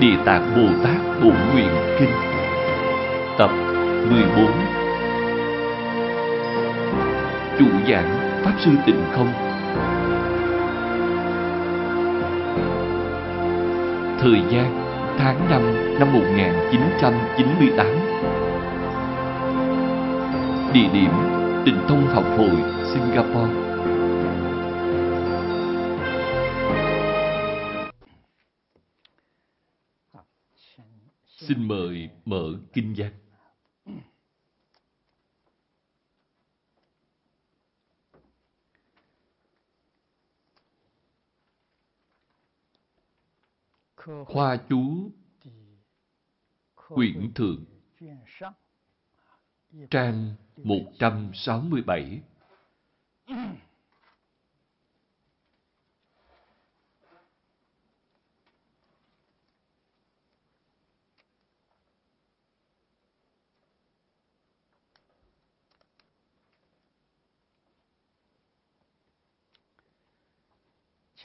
Địa Tạng Bồ Tát Bộ Nguyện Kinh. Tập 14 Chủ giảng Pháp Sư Tịnh Không. Thời gian, tháng 5 năm 1998 Địa điểm, Tịnh Thông Học Hội, Singapore. Xin mời mở kinh văn. Khoa chú quyển thượng trang 167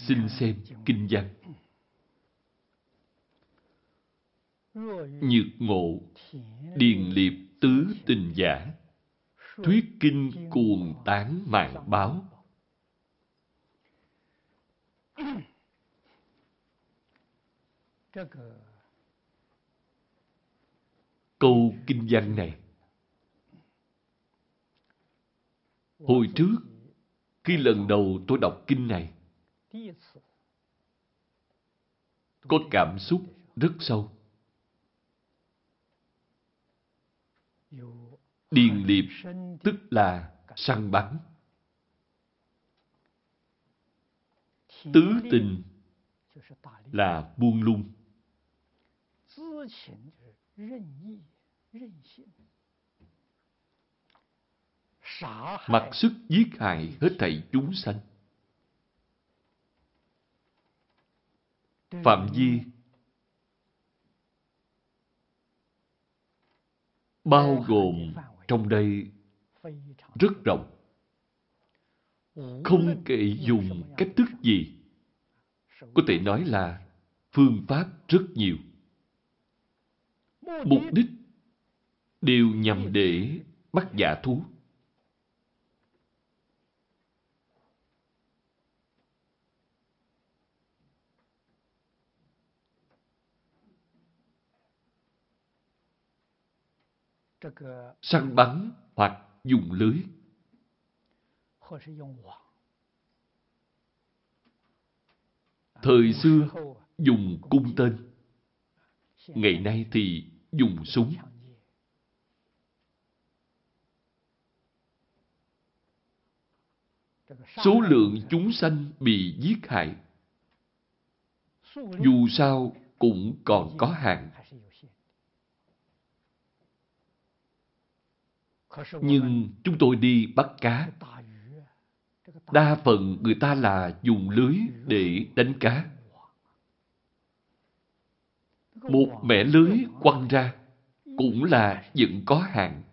Xin xem kinh văn. Nhược ngộ, điền liệp tứ tình giả, thuyết kinh cuồng tán mạng báo. Câu kinh văn này Hồi trước, khi lần đầu tôi đọc kinh này, có cảm xúc rất sâu. Điền liệp tức là săn bắn. Tứ tình là buông lung. Mặc sức giết hại hết thảy chúng sanh. Phạm vi bao gồm trong đây rất rộng. Không kể dùng cách thức gì, có thể nói là phương pháp rất nhiều. Mục đích đều nhằm để bắt giả thú. Săn bắn hoặc dùng lưới. Thời xưa dùng cung tên, ngày nay thì dùng súng. Số lượng chúng sanh bị giết hại dù sao cũng còn có hạn. Nhưng chúng tôi đi bắt cá. Đa phần người ta là dùng lưới để đánh cá. Một mẻ lưới quăng ra cũng là vẫn có hạn.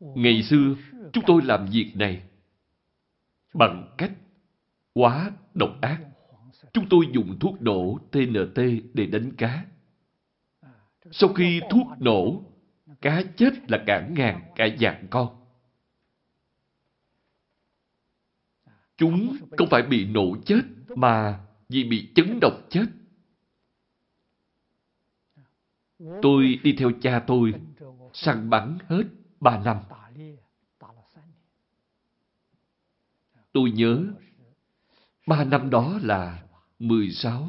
Ngày xưa, chúng tôi làm việc này bằng cách quá độc ác. Chúng tôi dùng thuốc nổ TNT để đánh cá. Sau khi thuốc nổ cá chết là cả ngàn, cả dạng con. Chúng không phải bị nổ chết, mà vì bị chấn độc chết. Tôi đi theo cha tôi, săn bắn hết ba năm. Tôi nhớ, ba năm đó là 16,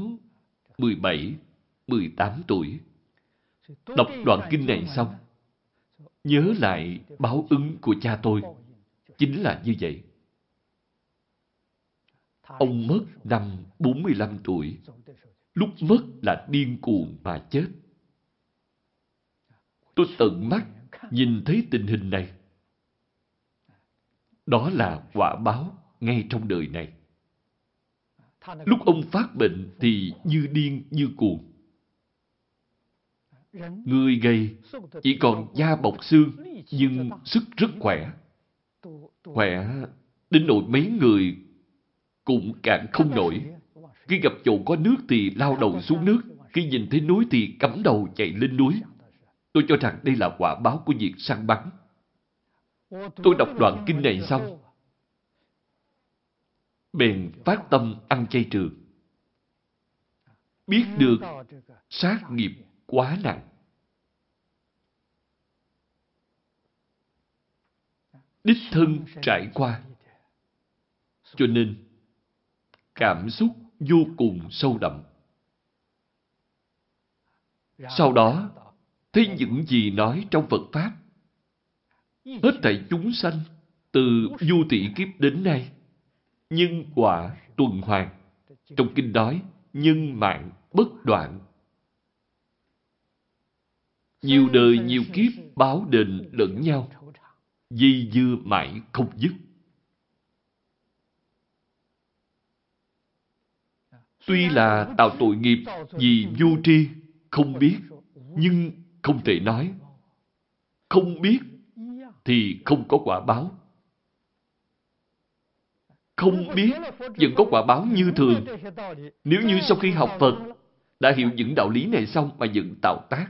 17, 18 tuổi. Đọc đoạn kinh này xong, Nhớ lại báo ứng của cha tôi. Chính là như vậy. Ông mất năm 45 tuổi. Lúc mất là điên cuồng mà chết. Tôi tận mắt nhìn thấy tình hình này. Đó là quả báo ngay trong đời này. Lúc ông phát bệnh thì như điên, như cuồng. Người gầy, chỉ còn da bọc xương, nhưng sức rất khỏe. Khỏe đến nỗi mấy người cũng cạn không nổi. Khi gặp chỗ có nước thì lao đầu xuống nước. Khi nhìn thấy núi thì cắm đầu chạy lên núi. Tôi cho rằng đây là quả báo của việc săn bắn. Tôi đọc đoạn kinh này xong, bèn phát tâm ăn chay trường. Biết được sát nghiệp quá nặng. Đích thân trải qua. Cho nên, cảm xúc vô cùng sâu đậm. Sau đó, thấy những gì nói trong Phật Pháp. Hết thảy chúng sanh, từ du tỷ kiếp đến nay, nhân quả tuần hoàn. Trong kinh nói, nhân mạng bất đoạn. Nhiều đời nhiều kiếp báo đền lẫn nhau, di dưa mãi không dứt. Tuy là tạo tội nghiệp vì vô tri, không biết, nhưng không thể nói. Không biết thì không có quả báo. Không biết vẫn có quả báo như thường. Nếu như sau khi học Phật đã hiểu những đạo lý này xong mà vẫn tạo tác,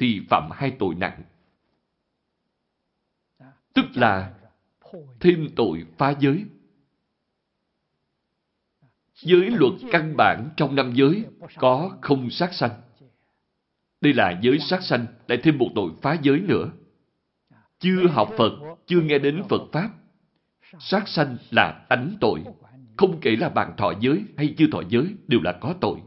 thì phạm hai tội nặng. Tức là thêm tội phá giới. Giới luật căn bản trong năm giới có không sát sanh. Đây là giới sát sanh, lại thêm một tội phá giới nữa. Chưa học Phật, chưa nghe đến Phật Pháp. Sát sanh là tánh tội. Không kể là bạn thọ giới hay chưa thọ giới đều là có tội.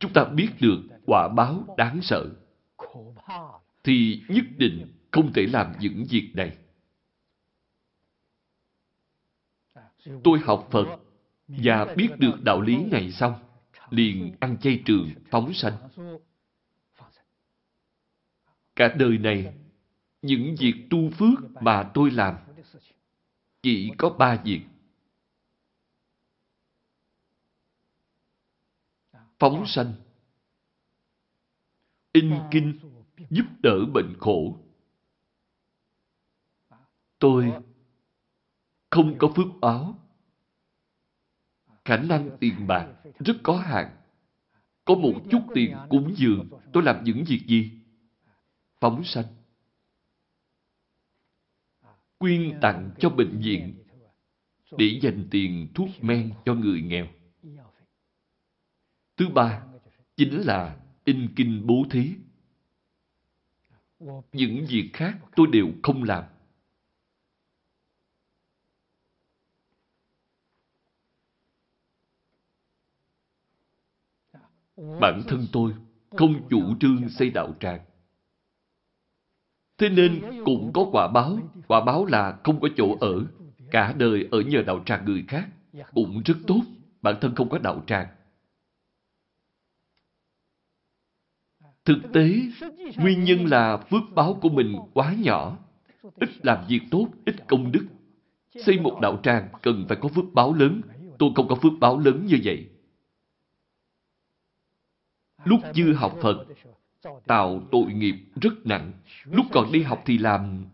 Chúng ta biết được quả báo đáng sợ. Thì nhất định không thể làm những việc này. Tôi học Phật và biết được đạo lý này xong, liền ăn chay trường phóng sanh. Cả đời này, những việc tu phước mà tôi làm chỉ có ba việc. Phóng sanh, in kinh, giúp đỡ bệnh khổ. Tôi không có phước báo. Khả năng tiền bạc rất có hạn. Có một chút tiền cúng dường, tôi làm những việc gì? Phóng sanh. Quyên tặng cho bệnh viện để dành tiền thuốc men cho người nghèo. Thứ ba, chính là in kinh bố thí. Những việc khác tôi đều không làm. Bản thân tôi không chủ trương xây đạo tràng. Thế nên cũng có quả báo. Quả báo là không có chỗ ở. Cả đời ở nhờ đạo tràng người khác. Cũng rất tốt. Bản thân không có đạo tràng. Thực tế, nguyên nhân là phước báo của mình quá nhỏ. Ít làm việc tốt, ít công đức. Xây một đạo tràng cần phải có phước báo lớn. Tôi không có phước báo lớn như vậy. Lúc chưa học Phật, tạo tội nghiệp rất nặng. Lúc còn đi học thì làm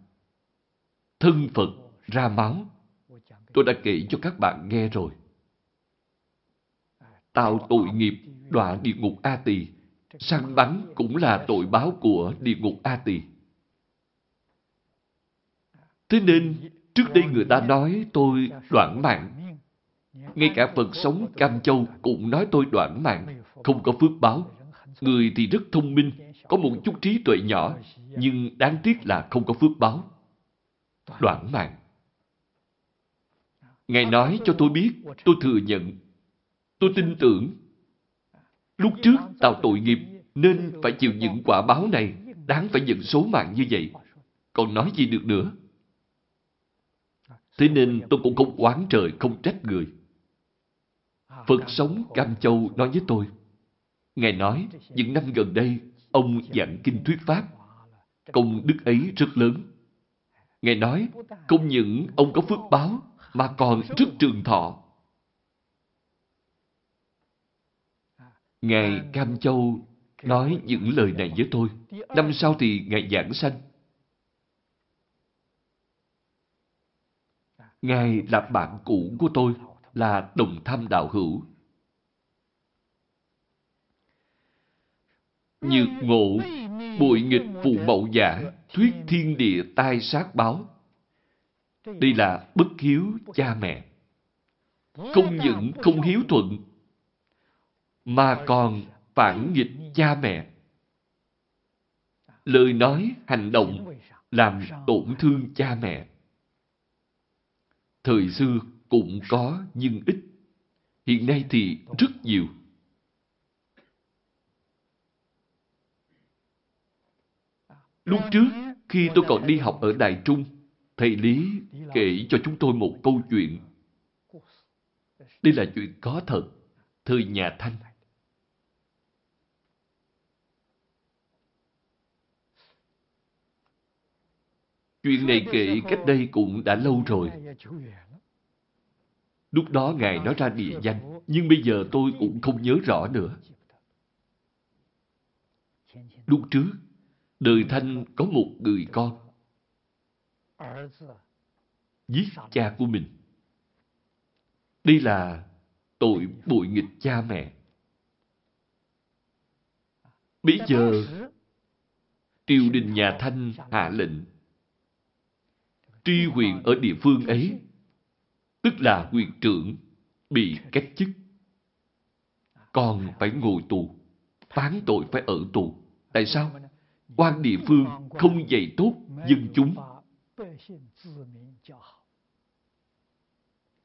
thân Phật ra máu. Tôi đã kể cho các bạn nghe rồi. Tạo tội nghiệp đọa địa ngục A Tỳ. Săn bắn cũng là tội báo của địa ngục A Tỳ. Thế nên, trước đây người ta nói tôi đoạn mạng. Ngay cả Phật sống Cam Châu cũng nói tôi đoạn mạng, không có phước báo. Người thì rất thông minh, có một chút trí tuệ nhỏ, nhưng đáng tiếc là không có phước báo. Đoạn mạng. Ngài nói cho tôi biết, tôi thừa nhận. Tôi tin tưởng. Lúc trước tạo tội nghiệp nên phải chịu những quả báo này, đáng phải nhận số mạng như vậy. Còn nói gì được nữa? Thế nên tôi cũng không oán trời, không trách người. Phật sống Cam Châu nói với tôi, Ngài nói, những năm gần đây, ông giảng kinh thuyết Pháp. Công đức ấy rất lớn. Ngài nói, không những ông có phước báo, mà còn rất trường thọ. Ngài Cam Châu nói những lời này với tôi. Năm sau thì Ngài giảng sanh. Ngài là bạn cũ của tôi, là đồng tham đạo hữu. Nhược ngộ, bội nghịch phù mậu giả, thuyết thiên địa tai sát báo. Đây là bất hiếu cha mẹ. Không những không hiếu thuận, mà còn phản nghịch cha mẹ. Lời nói, hành động làm tổn thương cha mẹ. Thời xưa cũng có nhưng ít. Hiện nay thì rất nhiều. Lúc trước, khi tôi còn đi học ở Đại Trung, thầy Lý kể cho chúng tôi một câu chuyện. Đây là chuyện có thật, thời nhà Thanh. Chuyện này kể cách đây cũng đã lâu rồi. Lúc đó Ngài nói ra địa danh, nhưng bây giờ tôi cũng không nhớ rõ nữa. Lúc trước, đời Thanh có một người con giết cha của mình. Đây là tội bội nghịch cha mẹ. Bây giờ, triều đình nhà Thanh hạ lệnh tri huyện ở địa phương ấy, tức là huyện trưởng, bị cách chức. Còn phải ngồi tù, phán tội phải ở tù. Tại sao? quan địa phương không dạy tốt dân chúng.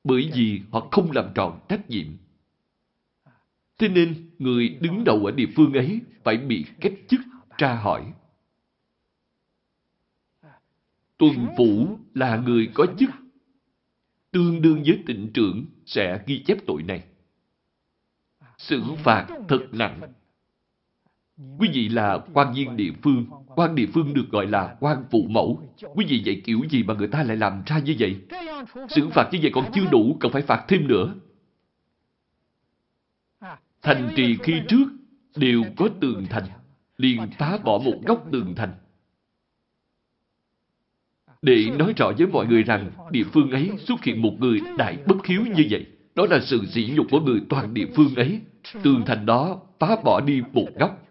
Bởi vì họ không làm tròn trách nhiệm. Thế nên, người đứng đầu ở địa phương ấy phải bị cách chức tra hỏi. Tuần phủ là người có chức, tương đương với tịnh trưởng sẽ ghi chép tội này. Xử phạt thật nặng. Quý vị là quan viên địa phương, quan địa phương được gọi là quan phụ mẫu. Quý vị dạy kiểu gì mà người ta lại làm ra như vậy? Xử phạt như vậy còn chưa đủ, cần phải phạt thêm nữa. Thành trì khi trước đều có tường thành, liền phá bỏ một góc tường thành để nói rõ với mọi người rằng địa phương ấy xuất hiện một người đại bất hiếu như vậy. Đó là sự sỉ nhục của người toàn địa phương ấy. Tường thành đó phá bỏ đi một góc.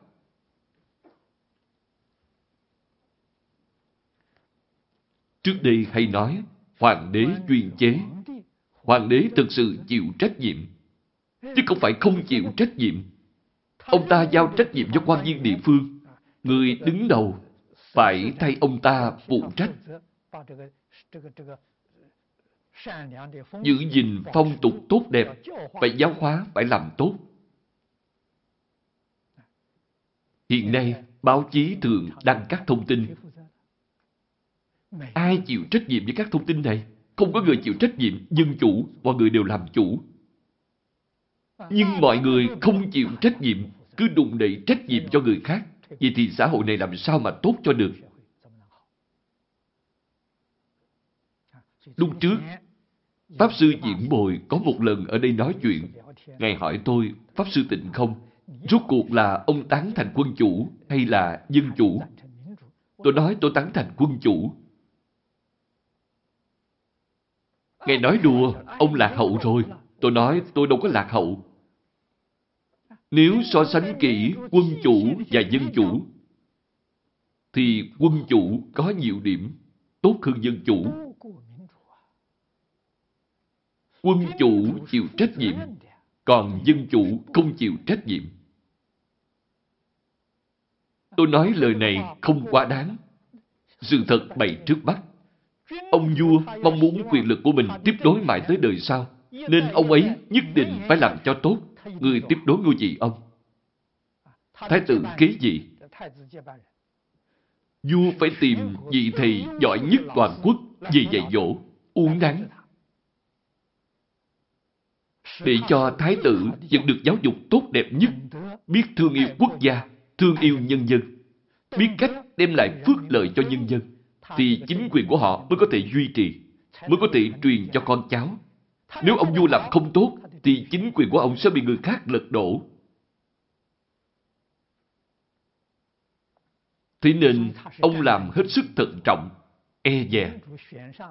Trước đây hay nói, hoàng đế chuyên chế. Hoàng đế thực sự chịu trách nhiệm, chứ không phải không chịu trách nhiệm. Ông ta giao trách nhiệm cho quan viên địa phương. Người đứng đầu phải thay ông ta phụ trách giữ gìn phong tục tốt đẹp, phải giáo hóa, phải làm tốt. Hiện nay, báo chí thường đăng các thông tin. Ai chịu trách nhiệm với các thông tin này? Không có người chịu trách nhiệm, dân chủ, mọi người đều làm chủ. Nhưng mọi người không chịu trách nhiệm, cứ đụng đẩy trách nhiệm cho người khác. Vậy thì xã hội này làm sao mà tốt cho được? Lúc trước, Pháp Sư Diễn Bồi có một lần ở đây nói chuyện. Ngài hỏi tôi, Pháp Sư Tịnh không? Rốt cuộc là ông tán thành quân chủ hay là dân chủ? Tôi nói tôi tán thành quân chủ. Ngài nói đùa, ông lạc hậu rồi. Tôi nói tôi đâu có lạc hậu. Nếu so sánh kỹ quân chủ và dân chủ, thì quân chủ có nhiều điểm tốt hơn dân chủ. Quân chủ chịu trách nhiệm, còn dân chủ không chịu trách nhiệm. Tôi nói lời này không quá đáng. Sự thật bày trước mắt. Ông vua mong muốn quyền lực của mình tiếp nối mãi tới đời sau, nên ông ấy nhất định phải làm cho tốt người tiếp nối ngôi vị ông. Thái tử kế gì? Vua phải tìm vị thầy giỏi nhất toàn quốc về dạy dỗ, uống nắng, để cho thái tử nhận được giáo dục tốt đẹp nhất, biết thương yêu quốc gia, thương yêu nhân dân, biết cách đem lại phước lợi cho nhân dân, thì chính quyền của họ mới có thể duy trì, mới có thể truyền cho con cháu. Nếu ông vua làm không tốt, thì chính quyền của ông sẽ bị người khác lật đổ. Thế nên, ông làm hết sức thận trọng, e dè.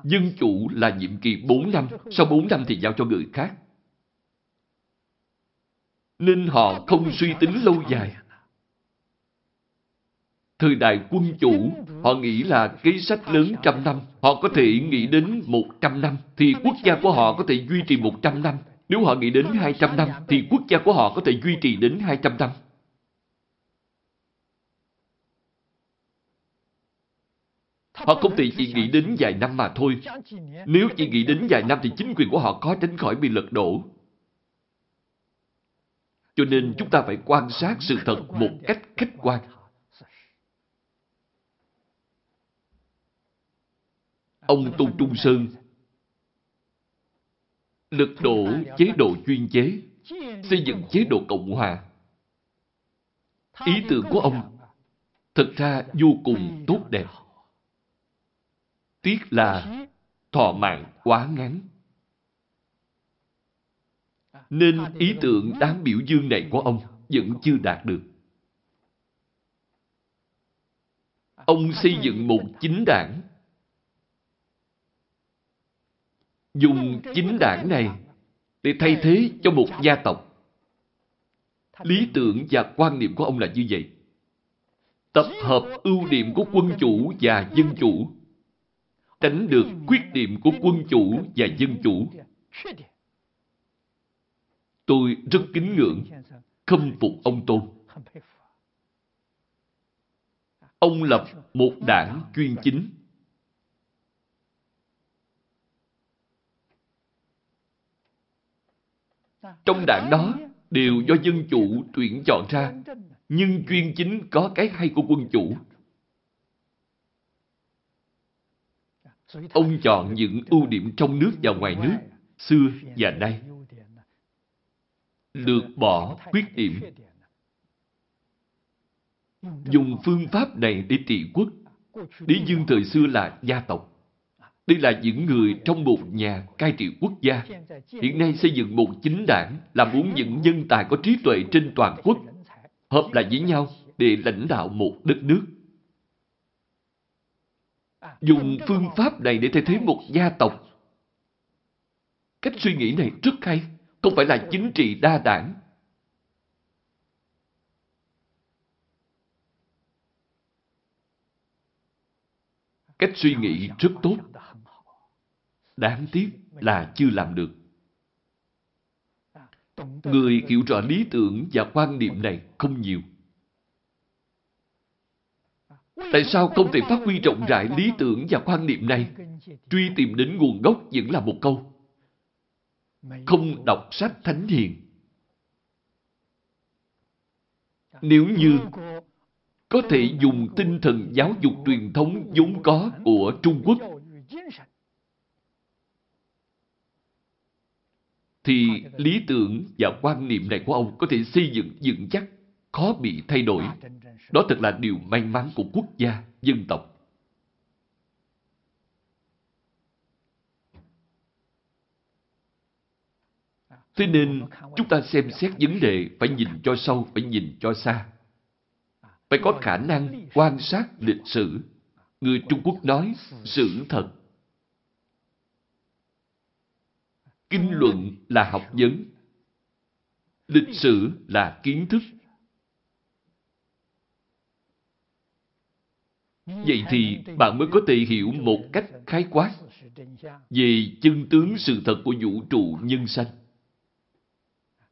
Dân chủ là nhiệm kỳ 4 năm, sau 4 năm thì giao cho người khác. Nên họ không suy tính lâu dài. Thời đại quân chủ, họ nghĩ là kế sách lớn trăm năm. Họ có thể nghĩ đến một trăm năm, thì quốc gia của họ có thể duy trì một trăm năm. Nếu họ nghĩ đến hai trăm năm, thì quốc gia của họ có thể duy trì đến hai trăm năm. Họ không thể chỉ nghĩ đến vài năm mà thôi. Nếu chỉ nghĩ đến vài năm thì chính quyền của họ có tránh khỏi bị lật đổ. Cho nên chúng ta phải quan sát sự thật một cách khách quan. Ông Tôn Trung Sơn lật đổ chế độ chuyên chế, xây dựng chế độ Cộng Hòa. Ý tưởng của ông thật ra vô cùng tốt đẹp. Tiếc là thọ mạng quá ngắn. Nên ý tưởng đáng biểu dương này của ông vẫn chưa đạt được. Ông xây dựng một chính đảng. Dùng chính đảng này để thay thế cho một gia tộc. Lý tưởng và quan niệm của ông là như vậy. Tập hợp ưu điểm của quân chủ và dân chủ tránh được khuyết điểm của quân chủ và dân chủ. Tôi rất kính ngưỡng, khâm phục ông Tôn. Ông lập một đảng chuyên chính. Trong đảng đó đều do dân chủ tuyển chọn ra, nhưng chuyên chính có cái hay của quân chủ Ông chọn những ưu điểm trong nước và ngoài nước, xưa và nay. Lược bỏ khuyết điểm. Dùng phương pháp này để trị quốc. Lý dương thời xưa là gia tộc. Đây là những người trong một nhà cai trị quốc gia. Hiện nay xây dựng một chính đảng là muốn những nhân tài có trí tuệ trên toàn quốc hợp lại với nhau để lãnh đạo một đất nước. Dùng phương pháp này để thay thế một gia tộc. Cách suy nghĩ này rất hay, không phải là chính trị đa đảng. Cách suy nghĩ rất tốt. Đáng tiếc là chưa làm được. Người hiểu rõ lý tưởng và quan niệm này không nhiều. Tại sao không thể phát huy rộng rãi lý tưởng và quan niệm này? Truy tìm đến nguồn gốc vẫn là một câu. Không đọc sách thánh hiền. Nếu như có thể dùng tinh thần giáo dục truyền thống vốn có của Trung Quốc thì lý tưởng và quan niệm này của ông có thể xây dựng vững chắc, khó bị thay đổi. Đó thật là điều may mắn của quốc gia, dân tộc. Thế nên, chúng ta xem xét vấn đề phải nhìn cho sâu, phải nhìn cho xa. Phải có khả năng quan sát lịch sử. Người Trung Quốc nói sự thật. Kinh luận là học vấn. Lịch sử là kiến thức. Vậy thì bạn mới có thể hiểu một cách khái quát về chân tướng sự thật của vũ trụ nhân sanh.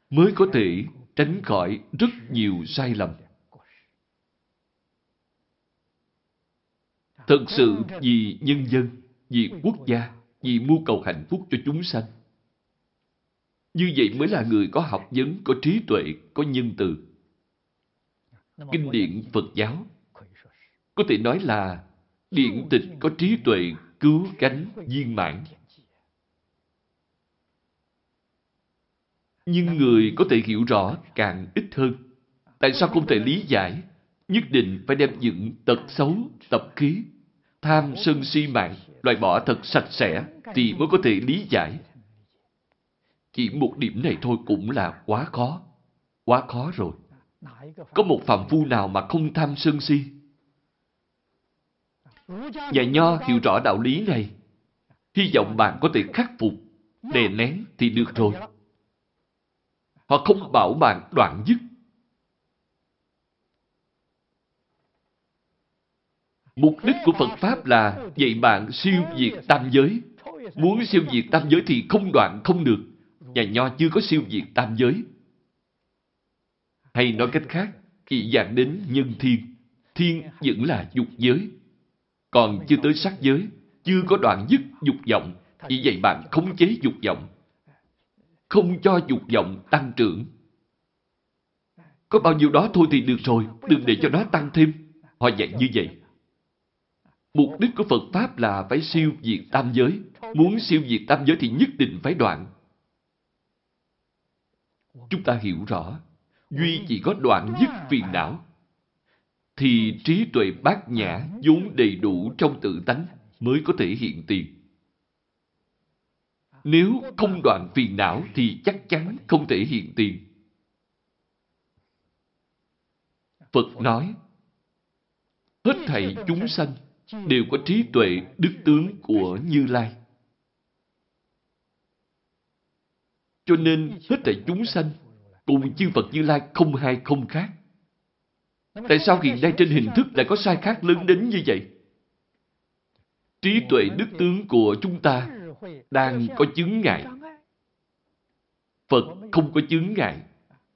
Mới có thể tránh khỏi rất nhiều sai lầm. Thật sự vì nhân dân, vì quốc gia, vì mưu cầu hạnh phúc cho chúng sanh. Như vậy mới là người có học vấn, có trí tuệ, có nhân từ. Kinh điển Phật giáo có thể nói là điển tịch có trí tuệ cứu cánh viên mãn. Nhưng người có thể hiểu rõ càng ít hơn. Tại sao không thể lý giải? Nhất định phải đem những tật xấu, tập khí, tham sân si mạng, loại bỏ thật sạch sẽ, thì mới có thể lý giải. Chỉ một điểm này thôi cũng là quá khó. Quá khó rồi. Có một phạm phu nào mà không tham sân si? Nhà Nho hiểu rõ đạo lý này. Hy vọng bạn có thể khắc phục, đè nén thì được rồi. Họ không bảo bạn đoạn dứt. Mục đích của Phật Pháp là dạy bạn siêu diệt tam giới. Muốn siêu diệt tam giới thì không đoạn không được. Nhà Nho chưa có siêu diệt tam giới. Hay nói cách khác, chỉ dạng đến nhân thiên. Thiên vẫn là dục giới. Còn chưa tới sắc giới, chưa có đoạn dứt dục vọng. Vì vậy bạn khống chế dục vọng. Không cho dục vọng tăng trưởng. Có bao nhiêu đó thôi thì được rồi, đừng để cho nó tăng thêm. Họ dạy như vậy. Mục đích của Phật Pháp là phải siêu diệt tam giới. Muốn siêu diệt tam giới thì nhất định phải đoạn. Chúng ta hiểu rõ, duy chỉ có đoạn dứt phiền não, thì trí tuệ bát nhã vốn đầy đủ trong tự tánh mới có thể hiện tiền. Nếu không đoạn phiền não thì chắc chắn không thể hiện tiền. Phật nói, hết thảy chúng sanh đều có trí tuệ đức tướng của Như Lai. Cho nên hết thảy chúng sanh cùng chư Phật Như Lai không hai không khác. Tại sao hiện nay trên hình thức lại có sai khác lớn đến như vậy? Trí tuệ đức tướng của chúng ta đang có chứng ngại. Phật không có chứng ngại.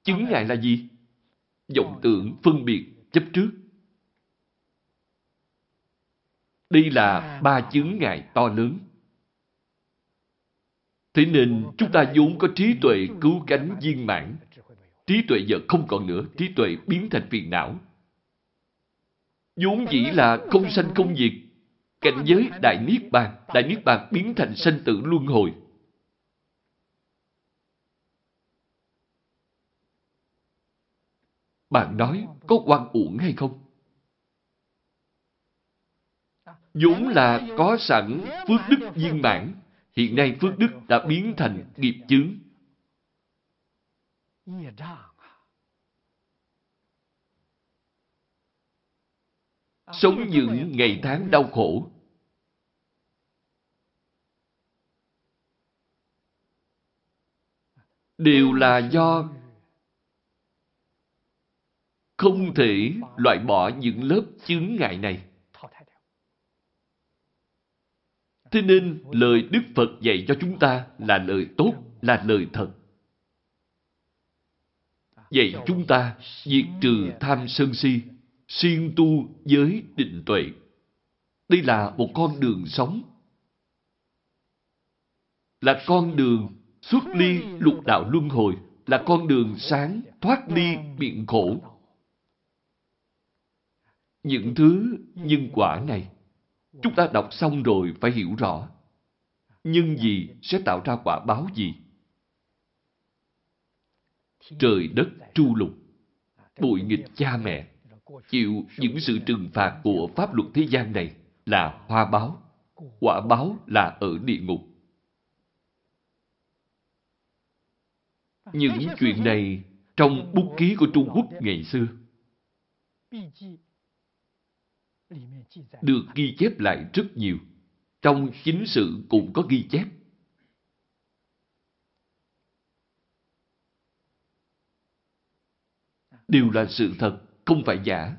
Chứng ngại là gì? vọng tưởng, phân biệt, chấp trước. Đây là ba chứng ngại to lớn. Thế nên chúng ta vốn có trí tuệ cứu cánh viên mãn. Trí tuệ giờ không còn nữa, trí tuệ biến thành phiền não. vốn dĩ là không sanh không diệt. Cảnh giới Đại Niết Bàn, Đại Niết Bàn biến thành sanh tử luân hồi. Bạn nói có quan uổng hay không? vốn là có sẵn phước đức viên mãn. Hiện nay phước đức đã biến thành nghiệp chướng. Sống những ngày tháng đau khổ. Đều là do không thể loại bỏ những lớp chướng ngại này. Thế nên lời Đức Phật dạy cho chúng ta là lời tốt, là lời thật. Dạy chúng ta diệt trừ tham sân si, siêng tu giới định tuệ. Đây là một con đường sống. Là con đường xuất ly lục đạo luân hồi, là con đường sáng thoát ly biện khổ. Những thứ nhân quả này Chúng ta đọc xong rồi phải hiểu rõ. Nhân gì sẽ tạo ra quả báo gì? Trời đất tru lục, bụi nghịch cha mẹ, chịu những sự trừng phạt của pháp luật thế gian này là hoa báo. Quả báo là ở địa ngục. Những chuyện này trong bút ký của Trung Quốc ngày xưa được ghi chép lại rất nhiều. Trong chính sự cũng có ghi chép. Đều là sự thật, không phải giả.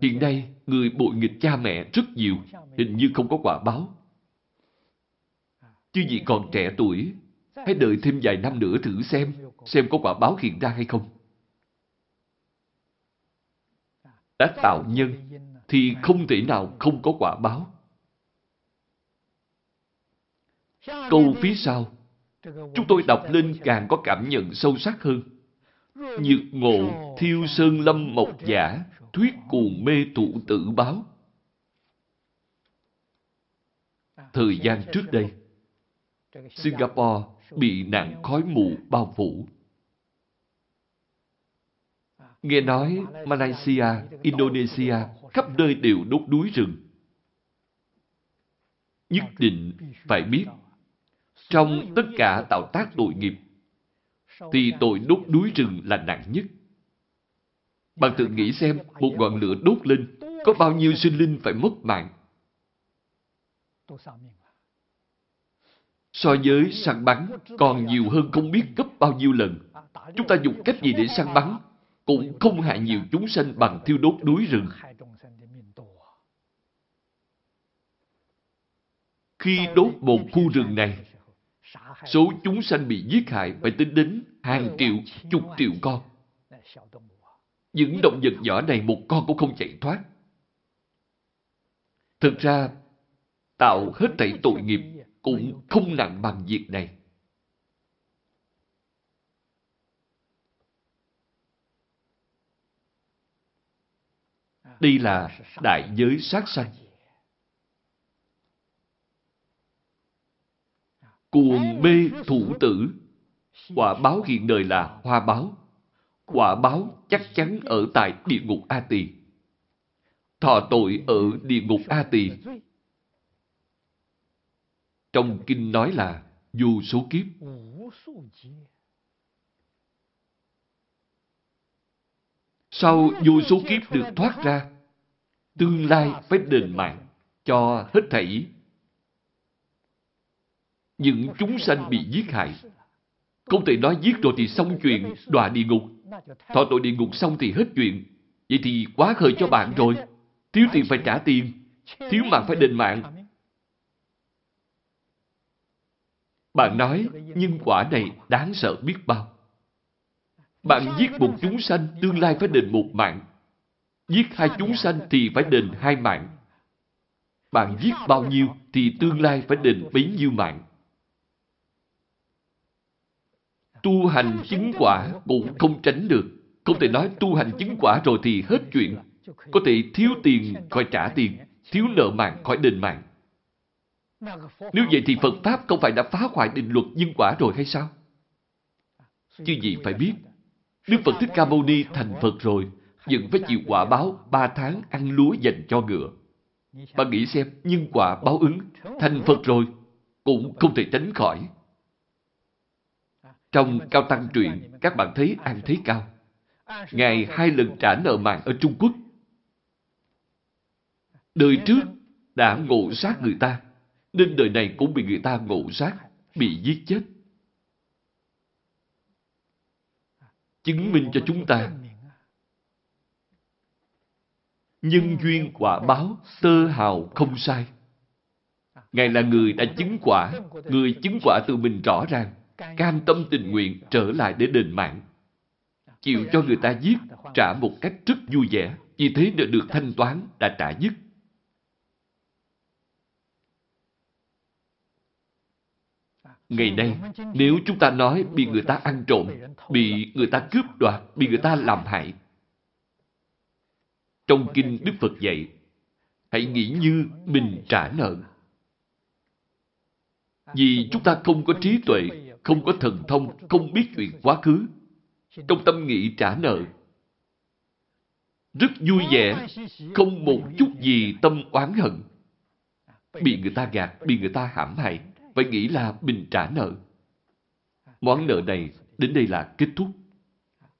Hiện nay, người bội nghịch cha mẹ rất nhiều, hình như không có quả báo. Chứ gì còn trẻ tuổi, hãy đợi thêm vài năm nữa thử xem, xem có quả báo hiện ra hay không. Đã tạo nhân, thì không thể nào không có quả báo. Câu phía sau, chúng tôi đọc lên càng có cảm nhận sâu sắc hơn. Nhược ngộ thiêu sơn lâm mộc giả, thuyết cuồng mê tụ tử báo. Thời gian trước đây, Singapore bị nạn khói mù bao phủ. Nghe nói Malaysia, Indonesia khắp nơi đều đốt núi rừng. Nhất định phải biết, trong tất cả tạo tác tội nghiệp, thì tội đốt núi rừng là nặng nhất. Bạn tự nghĩ xem, một ngọn lửa đốt lên, có bao nhiêu sinh linh phải mất mạng, So với săn bắn còn nhiều hơn không biết gấp bao nhiêu lần. Chúng ta dùng cách gì để săn bắn cũng không hại nhiều chúng sanh bằng thiêu đốt núi rừng. Khi đốt một khu rừng này, số chúng sanh bị giết hại phải tính đến hàng triệu, chục triệu con. Những động vật nhỏ này một con cũng không chạy thoát. Thực ra, tạo hết thảy tội nghiệp cũng không nặng bằng việc này. Đây là đại giới sát sanh. Cuồng mê thủ tử, quả báo hiện đời là hoa báo. Quả báo chắc chắn ở tại địa ngục A Tỳ. Thọ tội ở địa ngục A Tỳ. Trong kinh nói là dù số kiếp. Sau vô số kiếp được thoát ra, tương lai phải đền mạng cho hết thảy những chúng sanh bị giết hại. Không thể nói giết rồi thì xong chuyện, đọa địa ngục. Thọ tội địa ngục xong thì hết chuyện. Vậy thì quá khơi cho bạn rồi. Thiếu tiền phải trả tiền. Thiếu mạng phải đền mạng. Bạn nói, nhân quả này đáng sợ biết bao. Bạn giết một chúng sanh, tương lai phải đền một mạng. Giết hai chúng sanh thì phải đền hai mạng. Bạn giết bao nhiêu thì tương lai phải đền bấy nhiêu mạng. Tu hành chứng quả cũng không tránh được. Không thể nói tu hành chứng quả rồi thì hết chuyện. Có thể thiếu tiền khỏi trả tiền, thiếu nợ mạng khỏi đền mạng. Nếu vậy thì Phật Pháp không phải đã phá hoại định luật nhân quả rồi hay sao? Chứ gì phải biết, Đức Phật Thích Ca Mâu Ni thành Phật rồi, vẫn phải chịu quả báo ba tháng ăn lúa dành cho ngựa. Bạn nghĩ xem, nhân quả báo ứng, thành Phật rồi, cũng không thể tránh khỏi. Trong Cao Tăng truyện, các bạn thấy An Thế Cao. Ngài hai lần trả nợ mạng ở Trung Quốc. Đời trước đã ngộ sát người ta, nên đời này cũng bị người ta ngộ sát, bị giết chết. Chứng minh cho chúng ta nhân duyên quả báo tơ hào không sai. Ngài là người đã chứng quả, người chứng quả từ mình rõ ràng, cam tâm tình nguyện trở lại để đền mạng. Chịu cho người ta giết, trả một cách rất vui vẻ, vì thế đã được thanh toán, đã trả dứt. Ngày nay, nếu chúng ta nói bị người ta ăn trộm, bị người ta cướp đoạt, bị người ta làm hại, trong kinh Đức Phật dạy, hãy nghĩ như mình trả nợ. Vì chúng ta không có trí tuệ, không có thần thông, không biết chuyện quá khứ. Trong tâm nghĩ trả nợ. Rất vui vẻ, không một chút gì tâm oán hận. Bị người ta gạt, bị người ta hãm hại, phải nghĩ là mình trả nợ. Món nợ này đến đây là kết thúc.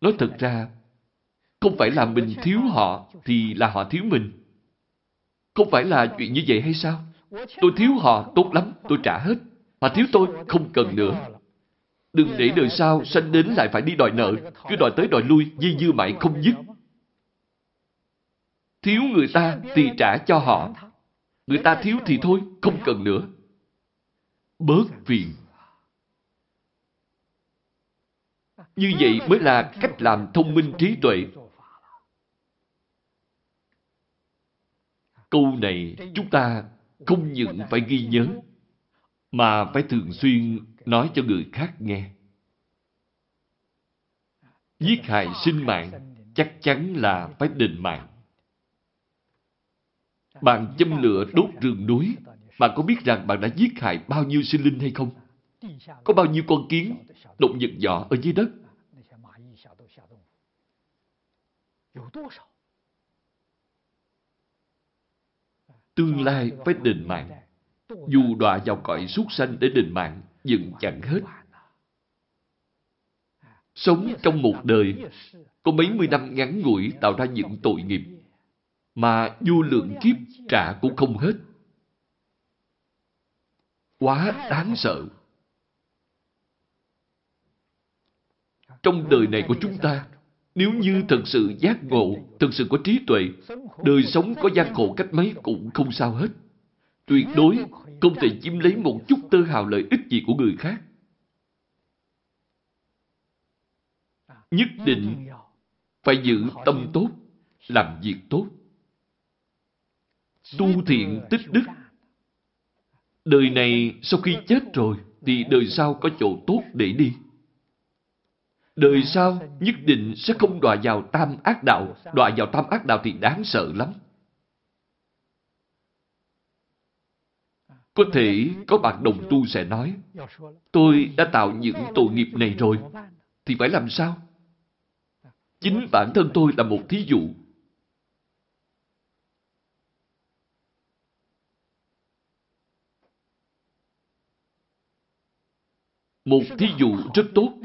Nói thật ra, không phải là mình thiếu họ thì là họ thiếu mình. Không phải là chuyện như vậy hay sao? Tôi thiếu họ tốt lắm, tôi trả hết. Mà thiếu tôi không cần nữa. Đừng để đời sau sanh đến lại phải đi đòi nợ, cứ đòi tới đòi lui, dây dưa mãi không dứt. Thiếu người ta thì trả cho họ. Người ta thiếu thì thôi, không cần nữa. Bớt phiền. Như vậy mới là cách làm thông minh trí tuệ. Câu này chúng ta không những phải ghi nhớ, mà phải thường xuyên nói cho người khác nghe. Giết hại sinh mạng chắc chắn là phải đền mạng. Bạn châm lửa đốt rừng núi, bạn có biết rằng bạn đã giết hại bao nhiêu sinh linh hay không? Có bao nhiêu con kiến, động vật nhỏ ở dưới đất? Tương lai phải đền mạng. Dù đọa vào cõi súc sanh để đền mạng, dừng chẳng hết. Sống trong một đời, có mấy mươi năm ngắn ngủi tạo ra những tội nghiệp, mà vô lượng kiếp trả cũng không hết. quá đáng sợ. Trong đời này của chúng ta, nếu như thật sự giác ngộ, thật sự có trí tuệ, đời sống có gian khổ cách mấy cũng không sao hết. Tuyệt đối không thể chiếm lấy một chút tơ hào lợi ích gì của người khác. Nhất định phải giữ tâm tốt, làm việc tốt. Tu thiện tích đức. Đời này sau khi chết rồi thì đời sau có chỗ tốt để đi. Đời sau nhất định sẽ không đọa vào tam ác đạo. Đọa vào tam ác đạo thì đáng sợ lắm. Có thể có bạn đồng tu sẽ nói, tôi đã tạo những tội nghiệp này rồi, thì phải làm sao? Chính bản thân tôi là một thí dụ. Một thí dụ rất tốt.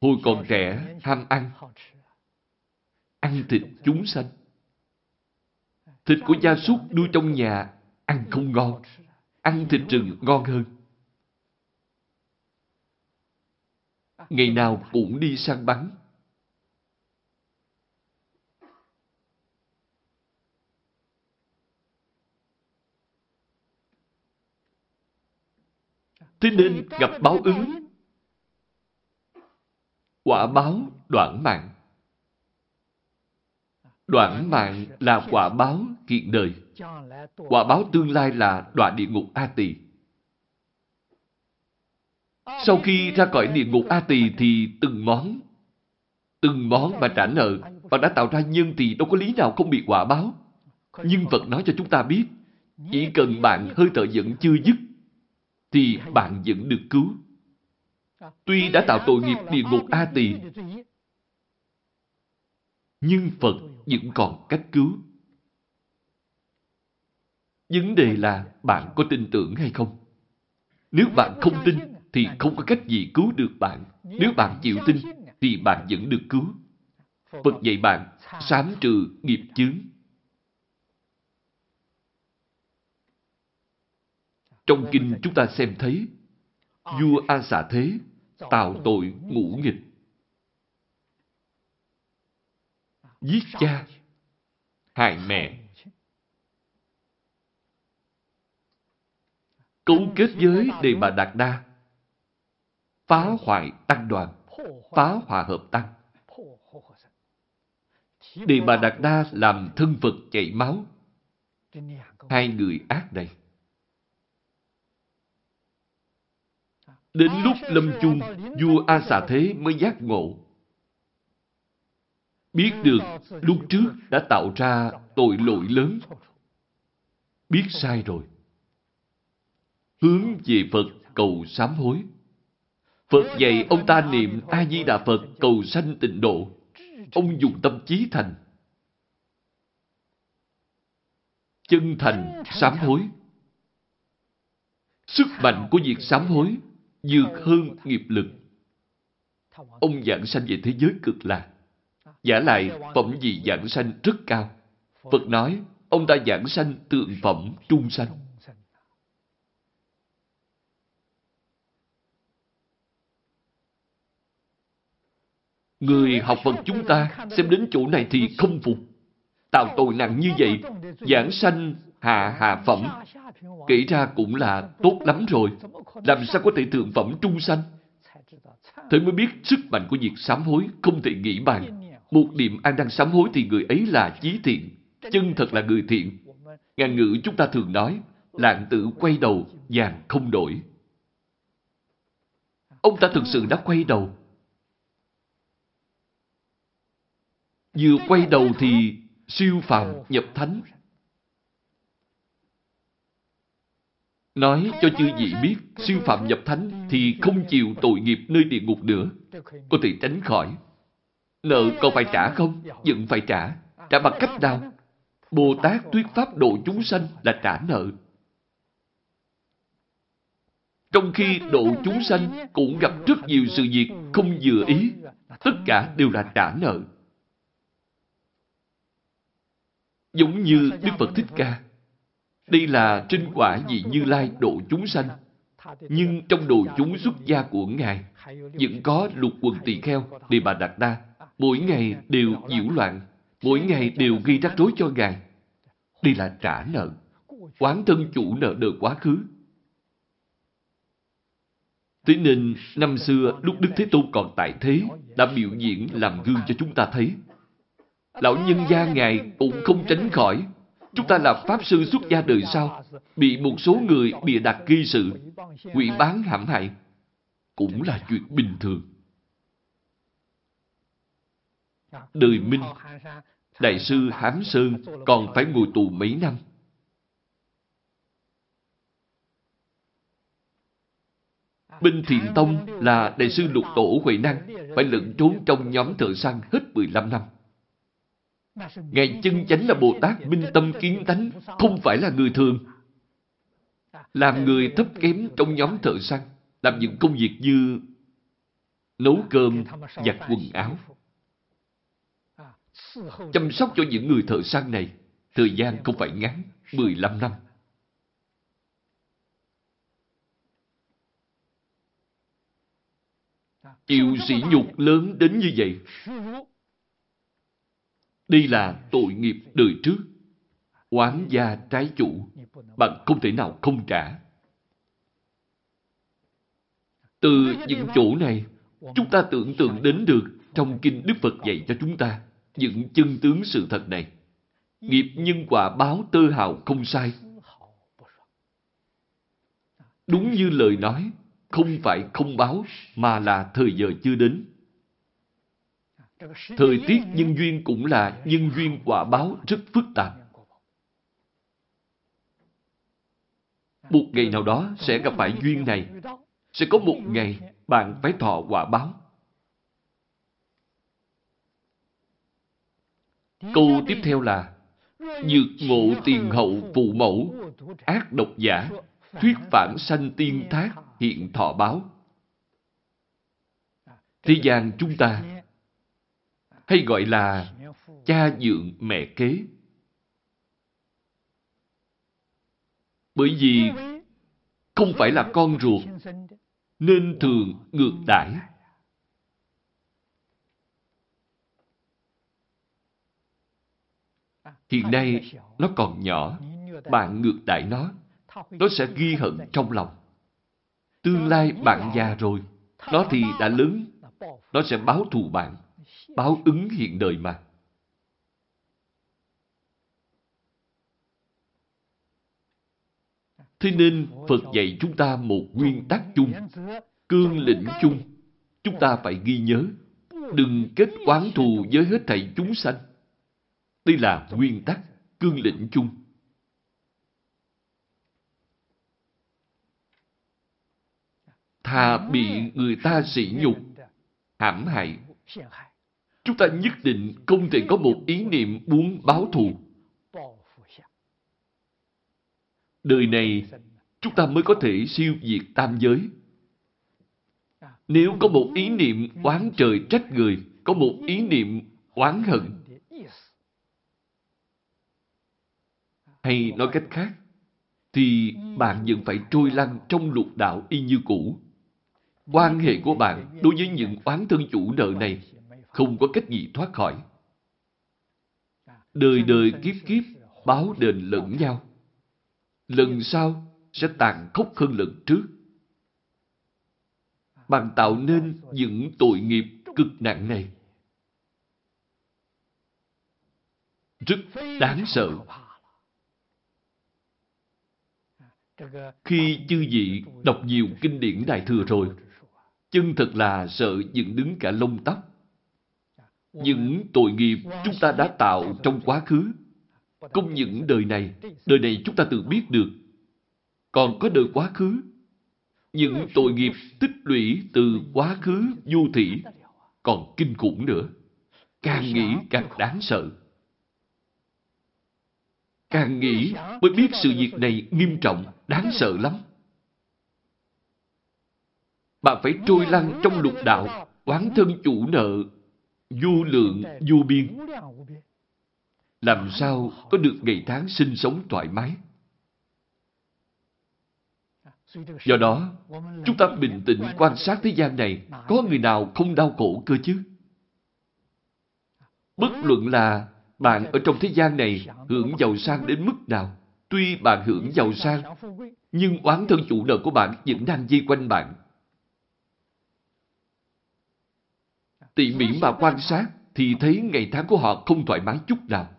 Hồi còn trẻ, ham ăn. Ăn thịt chúng sanh. Thịt của gia súc nuôi trong nhà ăn không ngon. Ăn thịt rừng ngon hơn. Ngày nào cũng đi săn bắn. Thế nên gặp báo ứng. Quả báo đoạn mạng. Đoạn mạng là quả báo kiện đời. Quả báo tương lai là đọa địa ngục A Tỳ. Sau khi ra khỏi địa ngục A Tỳ thì từng món, từng món mà trả nợ, bạn đã tạo ra nhân thì đâu có lý nào không bị quả báo. Nhưng Phật nói cho chúng ta biết, chỉ cần bạn hơi thở vẫn chưa dứt, thì bạn vẫn được cứu. Tuy đã tạo tội nghiệp địa ngục A Tỳ, nhưng Phật vẫn còn cách cứu. Vấn đề là bạn có tin tưởng hay không? Nếu bạn không tin, thì không có cách gì cứu được bạn. Nếu bạn chịu tin, thì bạn vẫn được cứu. Phật dạy bạn sám trừ nghiệp chướng. Trong kinh chúng ta xem thấy, vua A Xà Thế tạo tội ngũ nghịch. Giết cha, hại mẹ, cấu kết với Đề Bà Đạt Đa, phá hoại tăng đoàn, phá hòa hợp tăng. Đề Bà Đạt Đa làm thân Phật chảy máu. Hai người ác này. Đến lúc lâm chung, vua A Xà Thế mới giác ngộ. Biết được lúc trước đã tạo ra tội lỗi lớn. Biết sai rồi hướng về Phật cầu sám hối. Phật dạy ông ta niệm A-di-đà Phật cầu sanh tịnh độ. Ông dùng tâm trí thành. Chân thành sám hối. Sức mạnh của việc sám hối dược hơn nghiệp lực. Ông giảng sanh về thế giới cực lạc. Giả lại phẩm vị giảng sanh rất cao. Phật nói, ông ta giảng sanh tượng phẩm trung sanh. Người học Phật chúng ta xem đến chỗ này thì không phục. Tạo tội nặng như vậy, giảng sanh hạ hạ phẩm, kể ra cũng là tốt lắm rồi. Làm sao có thể thượng phẩm trung sanh? Thế mới biết sức mạnh của việc sám hối không thể nghĩ bàn. Một niệm an đang sám hối thì người ấy là chí thiện, chân thật là người thiện. Ngàn ngữ chúng ta thường nói, lạng tử quay đầu, vàng không đổi. Ông ta thực sự đã quay đầu, Vừa quay đầu thì siêu phàm nhập thánh. Nói cho chư vị biết, siêu phạm nhập thánh thì không chịu tội nghiệp nơi địa ngục nữa. Có thể tránh khỏi. Nợ còn phải trả không? Vẫn phải trả. Trả bằng cách nào? Bồ Tát thuyết pháp độ chúng sanh là trả nợ. Trong khi độ chúng sanh cũng gặp rất nhiều sự việc không vừa ý, tất cả đều là trả nợ. Giống như Đức Phật Thích Ca. Đây là trên quả vị Như Lai độ chúng sanh. Nhưng trong độ chúng xuất gia của Ngài, vẫn có lục quần tỳ kheo, Đề Bà Đạt Đa. Mỗi ngày đều nhiễu loạn, mỗi ngày đều gây rắc rối cho Ngài. Đây là trả nợ. Quán thân chủ nợ đời quá khứ. Thế nên, năm xưa, lúc Đức Thế Tôn còn tại thế, đã biểu diễn làm gương cho chúng ta thấy. Lão nhân gia Ngài cũng không tránh khỏi. Chúng ta là Pháp Sư xuất gia đời sau, bị một số người bịa đặt ghi sự, quỷ bán hãm hại, cũng là chuyện bình thường. Đời Minh, Đại sư Hám Sơn còn phải ngồi tù mấy năm. Bên Thiện Tông là đại sư lục tổ Huệ Năng, phải lẫn trốn trong nhóm thợ săn hết 15 năm. Ngài chân chánh là Bồ Tát minh tâm kiến tánh, không phải là người thường. Làm người thấp kém trong nhóm thợ săn, làm những công việc như nấu cơm, giặt quần áo. Chăm sóc cho những người thợ săn này, thời gian không phải ngắn, 15 năm. Chịu sỉ nhục lớn đến như vậy. Đây là tội nghiệp đời trước. Oán gia trái chủ, bạn không thể nào không trả. Từ những chỗ này, chúng ta tưởng tượng đến được trong Kinh Đức Phật dạy cho chúng ta những chân tướng sự thật này. Nghiệp nhân quả báo tơ hào không sai. Đúng như lời nói, không phải không báo, mà là thời giờ chưa đến. Thời tiết nhân duyên cũng là nhân duyên quả báo rất phức tạp. Một ngày nào đó sẽ gặp phải duyên này. Sẽ có một ngày bạn phải thọ quả báo. Câu tiếp theo là Dược ngộ tiền hậu phụ mẫu, ác độc giả, thuyết phản sanh tiên thác, hiện thọ báo. Thế gian chúng ta hay gọi là cha dượng mẹ kế. Bởi vì không phải là con ruột, nên thường ngược đãi. Hiện nay nó còn nhỏ, bạn ngược đãi nó, nó sẽ ghi hận trong lòng. Tương lai bạn già rồi, nó thì đã lớn, nó sẽ báo thù bạn, báo ứng hiện đời mà. Thế nên Phật dạy chúng ta một nguyên tắc chung, cương lĩnh chung. Chúng ta phải ghi nhớ, đừng kết oán thù với hết thảy chúng sanh. Đây là nguyên tắc, cương lĩnh chung. Thà bị người ta sỉ nhục, hãm hại. Chúng ta nhất định không thể có một ý niệm muốn báo thù. Đời này, chúng ta mới có thể siêu diệt tam giới. Nếu có một ý niệm oán trời trách người, có một ý niệm oán hận, hay nói cách khác, thì bạn vẫn phải trôi lăn trong lục đạo y như cũ. Quan hệ của bạn đối với những oán thân chủ nợ này không có cách gì thoát khỏi. Đời đời kiếp kiếp báo đền lẫn nhau. Lần sau sẽ tàn khốc hơn lần trước. Bạn tạo nên những tội nghiệp cực nặng này. Rất đáng sợ. Khi chư vị đọc nhiều kinh điển Đại Thừa rồi, chân thật là sợ dựng đứng cả lông tóc. Những tội nghiệp chúng ta đã tạo trong quá khứ, không những đời này, đời này chúng ta tự biết được, còn có đời quá khứ. Những tội nghiệp tích lũy từ quá khứ du thị còn kinh khủng nữa. Càng nghĩ càng đáng sợ. Càng nghĩ mới biết sự việc này nghiêm trọng, đáng sợ lắm. Bạn phải trôi lăn trong lục đạo, oán thân chủ nợ, du lượng, du biên. Làm sao có được ngày tháng sinh sống thoải mái? Do đó, chúng ta bình tĩnh quan sát thế gian này, có người nào không đau khổ cơ chứ? Bất luận là bạn ở trong thế gian này hưởng giàu sang đến mức nào, tuy bạn hưởng giàu sang, nhưng oán thân chủ nợ của bạn vẫn đang dây quanh bạn. Tỉ mỉ mà quan sát thì thấy ngày tháng của họ không thoải mái chút nào.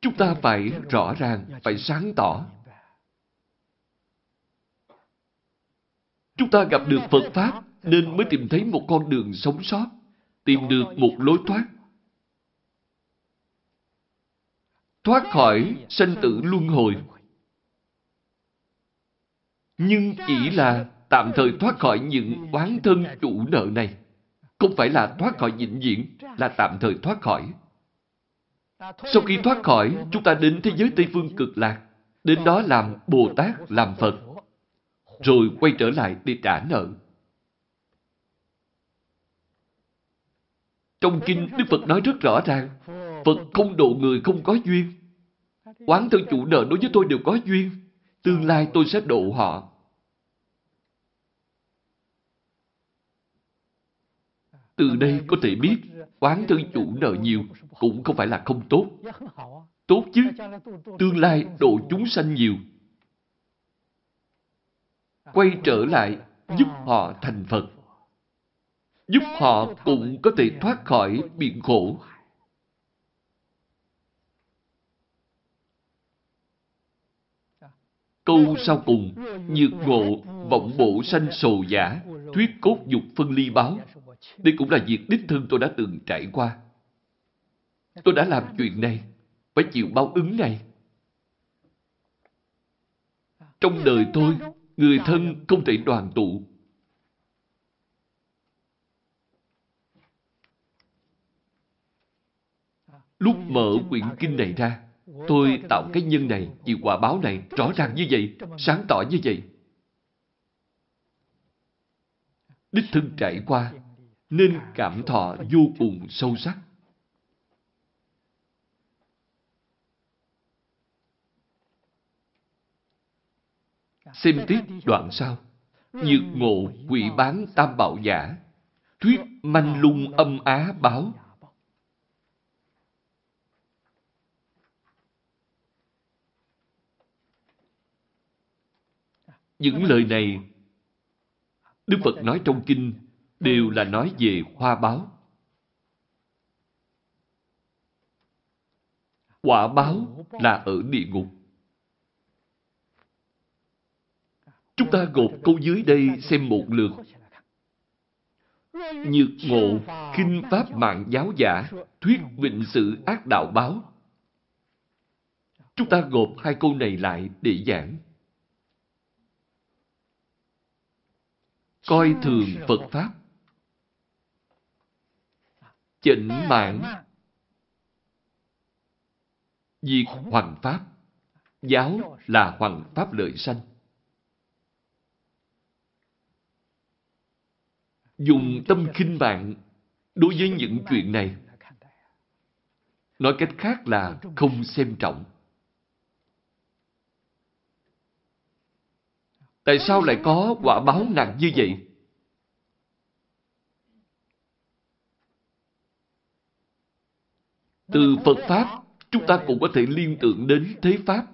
Chúng ta phải rõ ràng, phải sáng tỏ. Chúng ta gặp được Phật Pháp nên mới tìm thấy một con đường sống sót, tìm được một lối thoát. Thoát khỏi sinh tử luân hồi. Nhưng chỉ là tạm thời thoát khỏi những oán thân chủ nợ này. Không phải là thoát khỏi vĩnh viễn, là tạm thời thoát khỏi. Sau khi thoát khỏi, chúng ta đến thế giới Tây Phương cực lạc. Đến đó làm Bồ Tát, làm Phật. Rồi quay trở lại để trả nợ. Trong kinh, Đức Phật nói rất rõ ràng, Phật không độ người không có duyên. Quán thân chủ nợ đối với tôi đều có duyên. Tương lai tôi sẽ độ họ. Từ đây có thể biết quán thân chủ nợ nhiều cũng không phải là không tốt. Tốt chứ, tương lai độ chúng sanh nhiều. Quay trở lại giúp họ thành Phật. Giúp họ cũng có thể thoát khỏi biển khổ. Câu sau cùng, nhược ngộ, vọng bộ sanh sồ giả, thuyết cốt dục phân ly báo. Đây cũng là việc đích thân tôi đã từng trải qua. Tôi đã làm chuyện này, phải chịu báo ứng này. Trong đời tôi, người thân không thể đoàn tụ. Lúc mở quyển kinh này ra, tôi tạo cái nhân này, vì quả báo này rõ ràng như vậy, sáng tỏ như vậy. Đích thân trải qua, nên cảm thọ vô cùng sâu sắc. Xem tiếp đoạn sau. Nhược ngộ quỷ bán tam bảo giả. Thuyết manh lung âm á báo. Những lời này Đức Phật nói trong kinh đều là nói về hoa báo. Quả báo là ở địa ngục. Chúng ta gộp câu dưới đây xem một lượt. Nhược ngộ, kinh pháp mạng giáo giả, thuyết vịnh sự ác đạo báo. Chúng ta gộp hai câu này lại để giảng. Coi thường Phật Pháp. Chỉnh mạng. Diệt hoàng pháp. Giáo là hoàng pháp lợi sanh. Dùng tâm khinh bạn đối với những chuyện này. Nói cách khác là không xem trọng. Tại sao lại có quả báo nặng như vậy Từ Phật Pháp, chúng ta cũng có thể liên tưởng đến thế Pháp.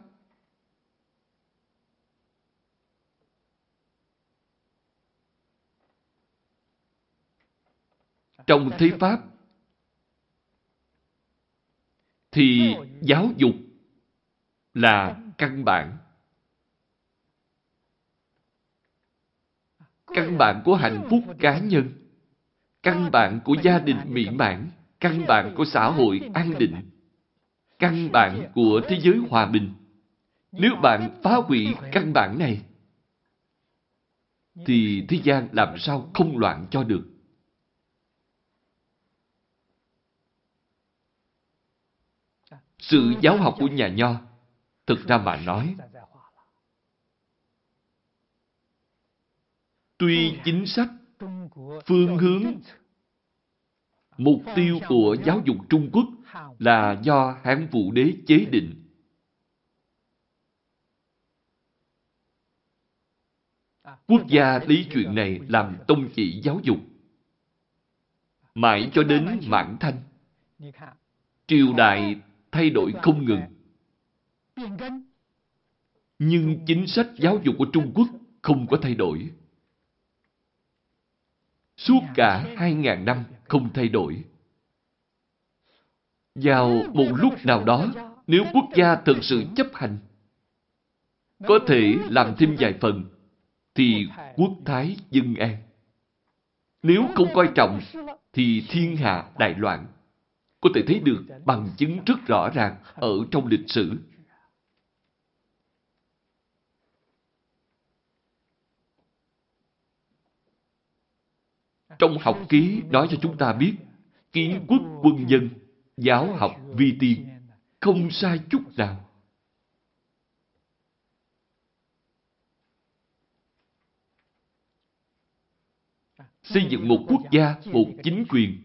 Trong thế Pháp, thì giáo dục là căn bản. Căn bản của hạnh phúc cá nhân, căn bản của gia đình mỹ mãn căn bản của xã hội an định, căn bản của thế giới hòa bình. Nếu bạn phá hủy căn bản này, thì thế gian làm sao không loạn cho được. Sự giáo học của nhà Nho, thực ra mà nói, tuy chính sách, phương hướng Mục tiêu của giáo dục Trung Quốc là do Hán Vũ Đế chế định. Quốc gia lý chuyện này làm tông chỉ giáo dục. Mãi cho đến Mãn Thanh, triều đại thay đổi không ngừng. Nhưng chính sách giáo dục của Trung Quốc không có thay đổi. Suốt cả 2.000 năm không thay đổi. Vào một lúc nào đó, nếu quốc gia thực sự chấp hành, có thể làm thêm vài phần, thì quốc thái dân an. Nếu không coi trọng, thì thiên hạ đại loạn. Có thể thấy được bằng chứng rất rõ ràng ở trong lịch sử. Trong học ký nói cho chúng ta biết, ký quốc quân dân, giáo học vi tiên, không sai chút nào. Xây dựng một quốc gia, một chính quyền,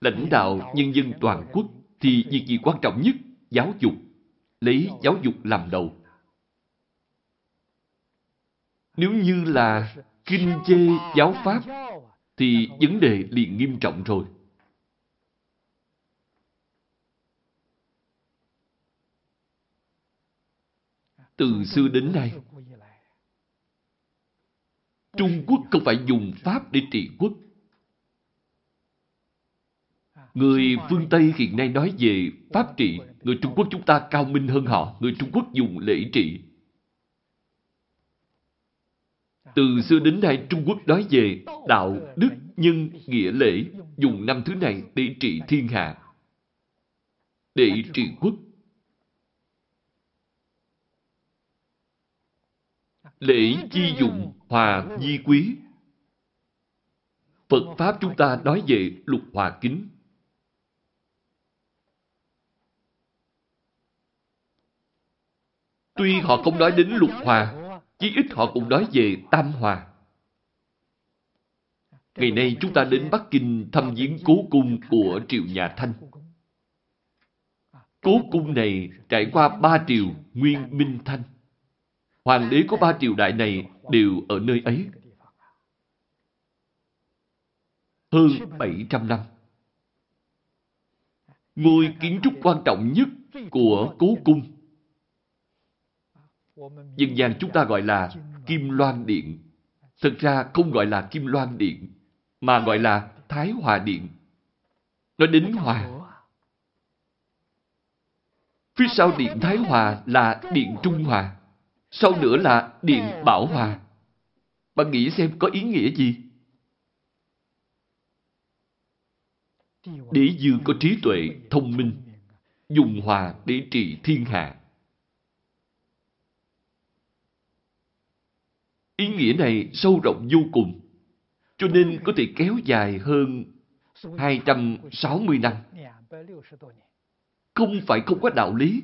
lãnh đạo nhân dân toàn quốc, thì việc gì quan trọng nhất? Giáo dục. Lấy giáo dục làm đầu. Nếu như là kinh chê giáo pháp thì vấn đề liền nghiêm trọng rồi. Từ xưa đến nay, Trung Quốc không phải dùng Pháp để trị quốc. Người phương Tây hiện nay nói về Pháp trị, người Trung Quốc chúng ta cao minh hơn họ, người Trung Quốc dùng lễ trị. Từ xưa đến nay Trung Quốc nói về đạo, đức, nhân, nghĩa lễ, dùng năm thứ này để trị thiên hạ, để trị quốc. Lễ chi dụng hòa di quý. Phật Pháp chúng ta nói về lục hòa kính. Tuy họ không nói đến lục hòa, Chí ít họ cũng nói về Tam Hòa. Ngày nay chúng ta đến Bắc Kinh thăm viếng cố cung của triều nhà Thanh. Cố cung này trải qua ba triều Nguyên Minh Thanh. Hoàng đế có ba triều đại này đều ở nơi ấy. Hơn 700 năm. Ngôi kiến trúc quan trọng nhất của cố cung Dân gian chúng ta gọi là Kim Loan Điện. Thực ra không gọi là Kim Loan Điện, mà gọi là Thái Hòa Điện. Nó đến Hòa. Phía sau Điện Thái Hòa là Điện Trung Hòa. Sau nữa là Điện Bảo Hòa. Bạn nghĩ xem có ý nghĩa gì? Đế dương có trí tuệ, thông minh, dùng hòa để trị thiên hạ. Ý nghĩa này sâu rộng vô cùng, cho nên có thể kéo dài hơn 260 năm. Không phải không có đạo lý.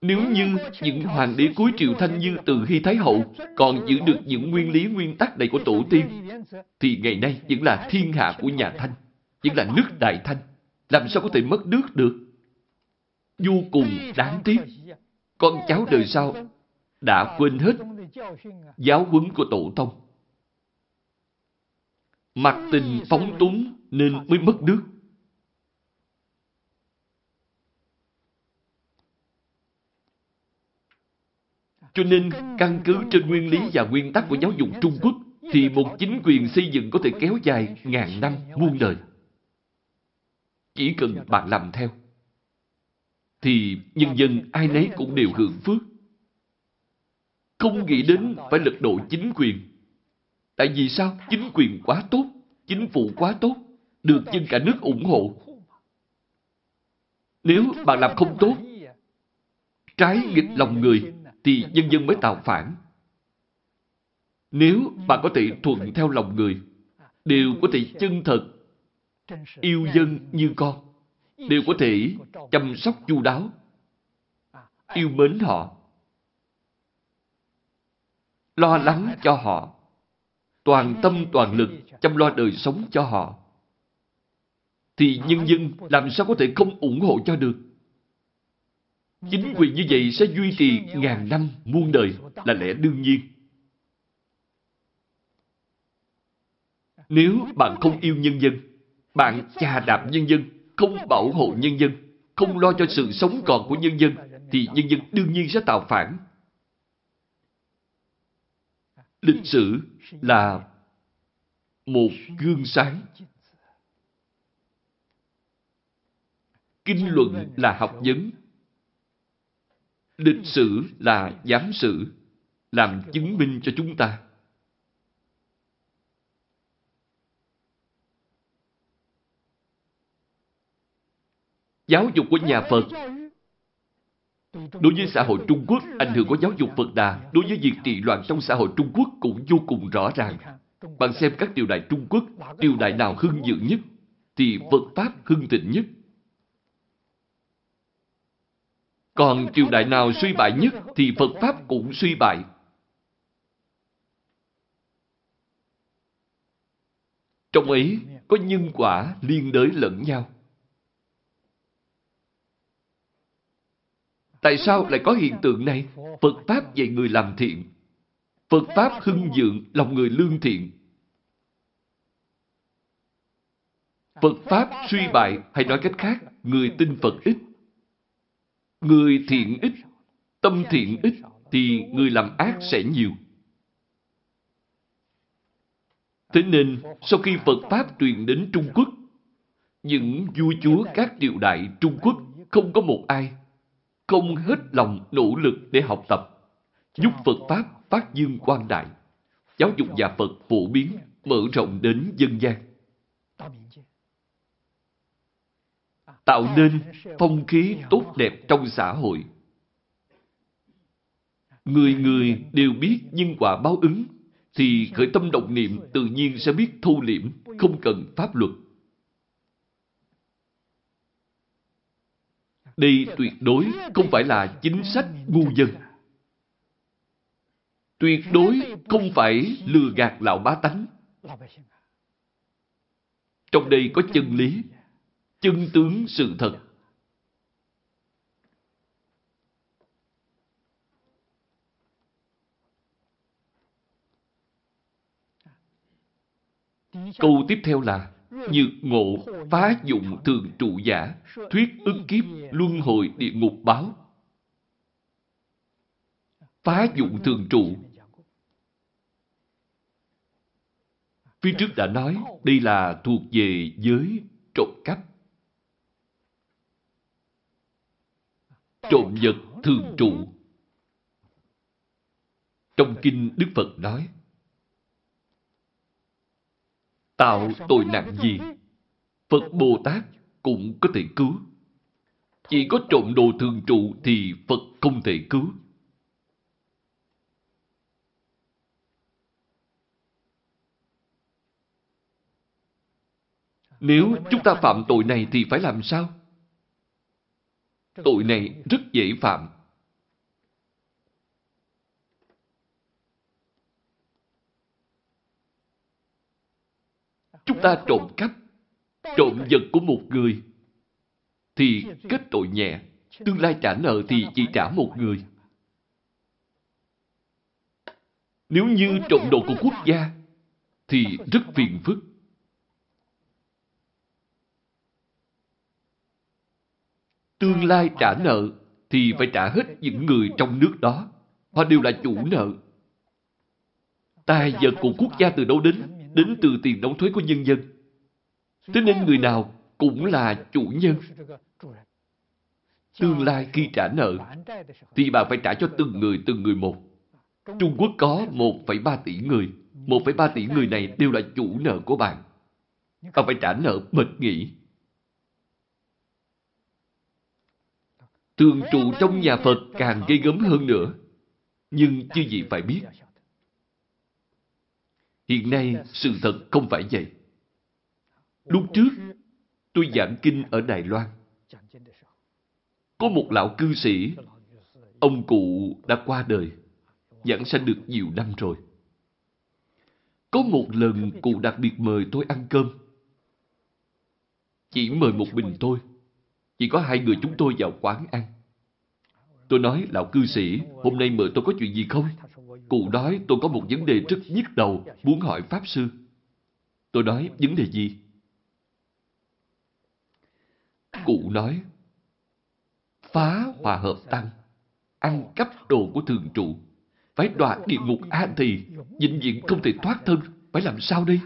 Nếu như những hoàng đế cuối triều thanh như từ Hy Thái Hậu còn giữ được những nguyên lý nguyên tắc này của tổ tiên, thì ngày nay vẫn là thiên hạ của nhà Thanh, vẫn là nước Đại Thanh. Làm sao có thể mất nước được? Vô cùng đáng tiếc. Con cháu đời sau đã quên hết giáo huấn của tổ tông. Mặt tình phóng túng nên mới mất nước. Cho nên, căn cứ trên nguyên lý và nguyên tắc của giáo dục Trung Quốc, thì một chính quyền xây dựng có thể kéo dài ngàn năm, muôn đời. Chỉ cần bạn làm theo, thì nhân dân ai nấy cũng đều hưởng phước. Không nghĩ đến phải lật đổ chính quyền. Tại vì sao? Chính quyền quá tốt, chính phủ quá tốt, được dân cả nước ủng hộ. Nếu bạn làm không tốt, trái nghịch lòng người, thì nhân dân mới tạo phản. Nếu bạn có thể thuận theo lòng người, đều có thể chân thật, yêu dân như con, đều có thể chăm sóc chu đáo, yêu mến họ, lo lắng cho họ, toàn tâm toàn lực chăm lo đời sống cho họ, thì nhân dân làm sao có thể không ủng hộ cho được? Chính quyền như vậy sẽ duy trì ngàn năm muôn đời là lẽ đương nhiên. Nếu bạn không yêu nhân dân, bạn chà đạp nhân dân, không bảo hộ nhân dân, không lo cho sự sống còn của nhân dân, thì nhân dân đương nhiên sẽ tạo phản. Lịch sử là một gương sáng. Kinh luận là học vấn. Lịch sử là giám sử, làm chứng minh cho chúng ta. Giáo dục của nhà Phật Đối với xã hội Trung Quốc, ảnh hưởng của giáo dục Phật Đà đối với việc trị loạn trong xã hội Trung Quốc cũng vô cùng rõ ràng. Bạn xem các triều đại Trung Quốc, triều đại nào hưng dự nhất, thì Phật Pháp hưng thịnh nhất. Còn triều đại nào suy bại nhất, thì Phật Pháp cũng suy bại. Trong ấy có nhân quả liên đới lẫn nhau. Tại sao lại có hiện tượng này? Phật Pháp dạy người làm thiện. Phật Pháp hưng dưỡng lòng người lương thiện. Phật Pháp suy bại, hay nói cách khác, người tin Phật ít. Người thiện ít, tâm thiện ít, thì người làm ác sẽ nhiều. Thế nên, sau khi Phật Pháp truyền đến Trung Quốc, những vua chúa các triều đại Trung Quốc không có một ai không hết lòng nỗ lực để học tập, giúp Phật Pháp phát dương quang đại, giáo dục nhà Phật phổ biến, mở rộng đến dân gian. Tạo nên phong khí tốt đẹp trong xã hội. Người người đều biết nhân quả báo ứng, thì khởi tâm động niệm tự nhiên sẽ biết thu liễm, không cần pháp luật. Đây tuyệt đối không phải là chính sách ngu dân. Tuyệt đối không phải lừa gạt lão bá tánh. Trong đây có chân lý, chân tướng sự thật. Câu tiếp theo là Nhược ngộ phá dụng thường trụ giả, thuyết ứng kiếp luân hồi địa ngục báo. Phá dụng thường trụ. Phía trước đã nói đây là thuộc về giới trộm cắp. Trộm vật thường trụ. Trong kinh Đức Phật nói tạo tội nặng gì, Phật Bồ Tát cũng có thể cứu. Chỉ có trộm đồ thường trụ thì Phật không thể cứu. Nếu chúng ta phạm tội này thì phải làm sao? Tội này rất dễ phạm. Chúng ta trộm cắp, trộm vật của một người, thì kết tội nhẹ. Tương lai trả nợ thì chỉ trả một người. Nếu như trộm đồ của quốc gia, thì rất phiền phức. Tương lai trả nợ thì phải trả hết những người trong nước đó. Họ đều là chủ nợ. Tài vật của quốc gia từ đâu đến? Đến từ tiền đóng thuế của nhân dân. Thế nên người nào cũng là chủ nhân. Tương lai khi trả nợ, thì bạn phải trả cho từng người từng người một. Trung Quốc có 1,3 tỷ người. 1,3 tỷ người này đều là chủ nợ của bạn. Bạn phải trả nợ mệt nghỉ. Thường trụ trong nhà Phật càng gây gớm hơn nữa. Nhưng chưa gì phải biết, Hiện nay, sự thật không phải vậy. Lúc trước, tôi giảng kinh ở Đài Loan. Có một lão cư sĩ, ông cụ đã qua đời, giảng sanh được nhiều năm rồi. Có một lần cụ đặc biệt mời tôi ăn cơm. Chỉ mời một mình tôi. Chỉ có hai người chúng tôi vào quán ăn. Tôi nói, lão cư sĩ, hôm nay mời tôi có chuyện gì không? Cụ nói tôi có một vấn đề rất nhức đầu, muốn hỏi Pháp Sư. Tôi nói, vấn đề gì? Cụ nói, phá hòa hợp tăng, ăn cắp đồ của thường trụ, phải đọa địa ngục an thì, vĩnh viễn không thể thoát thân, phải làm sao đây?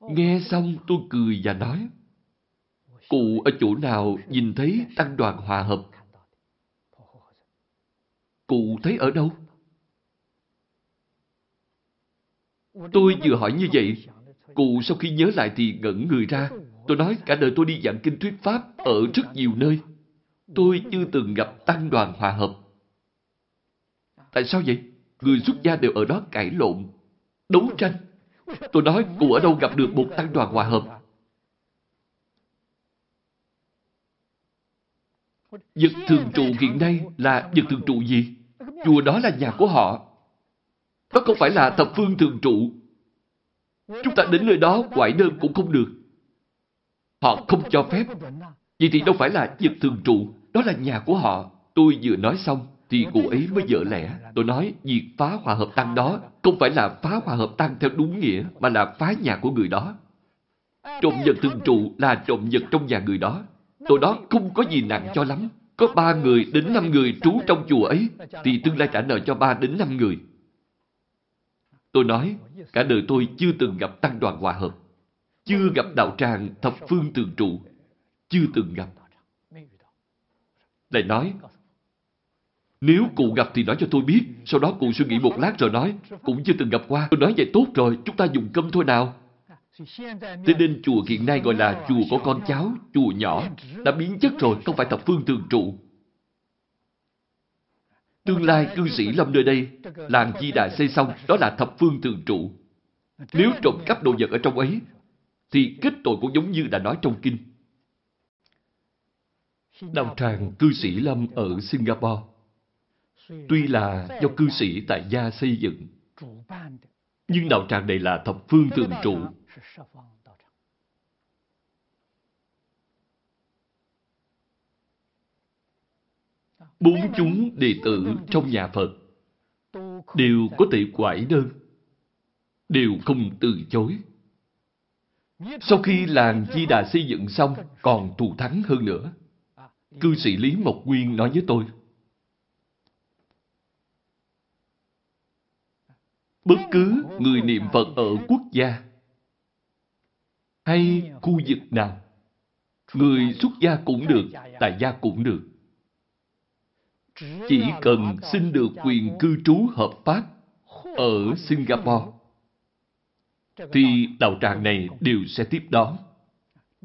Nghe xong tôi cười và nói, cụ ở chỗ nào nhìn thấy tăng đoàn hòa hợp? Cụ thấy ở đâu? Tôi vừa hỏi như vậy, cụ sau khi nhớ lại thì ngẩn người ra. Tôi nói cả đời tôi đi giảng kinh thuyết pháp ở rất nhiều nơi. Tôi chưa từng gặp tăng đoàn hòa hợp. Tại sao vậy? Người xuất gia đều ở đó cãi lộn, đấu tranh. Tôi nói cụ ở đâu gặp được một tăng đoàn hòa hợp. Vật thường trụ hiện nay là vật thường trụ gì? Chùa đó là nhà của họ. Đó không phải là thập phương thường trụ. Chúng ta đến nơi đó quải đơn cũng không được. Họ không cho phép. Vậy thì đâu phải là vật thường trụ. Đó là nhà của họ. Tôi vừa nói xong, thì cô ấy mới vợ lẽ. Tôi nói, việc phá hòa hợp tăng đó không phải là phá hòa hợp tăng theo đúng nghĩa, mà là phá nhà của người đó. Trộm vật thường trụ là trộm vật trong nhà người đó. Tôi đó không có gì nặng cho lắm. Có ba người đến năm người trú trong chùa ấy, thì tương lai trả nợ cho ba đến năm người. Tôi nói, cả đời tôi chưa từng gặp tăng đoàn hòa hợp. Chưa gặp đạo tràng thập phương tường trụ. Chưa từng gặp. Lại nói, nếu cụ gặp thì nói cho tôi biết. Sau đó cụ suy nghĩ một lát rồi nói, cũng chưa từng gặp qua. Tôi nói vậy tốt rồi, chúng ta dùng cơm thôi nào. Thế nên chùa hiện nay gọi là chùa có con cháu, chùa nhỏ, đã biến chất rồi, không phải thập phương tường trụ. Tương lai cư sĩ lâm nơi đây, làng Di Đà xây xong, đó là thập phương tường trụ. Nếu trộm cắp đồ vật ở trong ấy, thì kết tội cũng giống như đã nói trong kinh. Đạo tràng cư sĩ Lâm ở Singapore Tuy là do cư sĩ tại gia xây dựng, nhưng đạo tràng này là thập phương thường trụ. Bốn chúng đệ tử trong nhà Phật đều có thể quải đơn, đều không từ chối. Sau khi làng Di Đà xây dựng xong, còn thù thắng hơn nữa. Cư sĩ Lý Mộc Nguyên nói với tôi, bất cứ người niệm Phật ở quốc gia hay khu vực nào, người xuất gia cũng được, tại gia cũng được. Chỉ cần xin được quyền cư trú hợp pháp ở Singapore, thì đạo tràng này đều sẽ tiếp đón.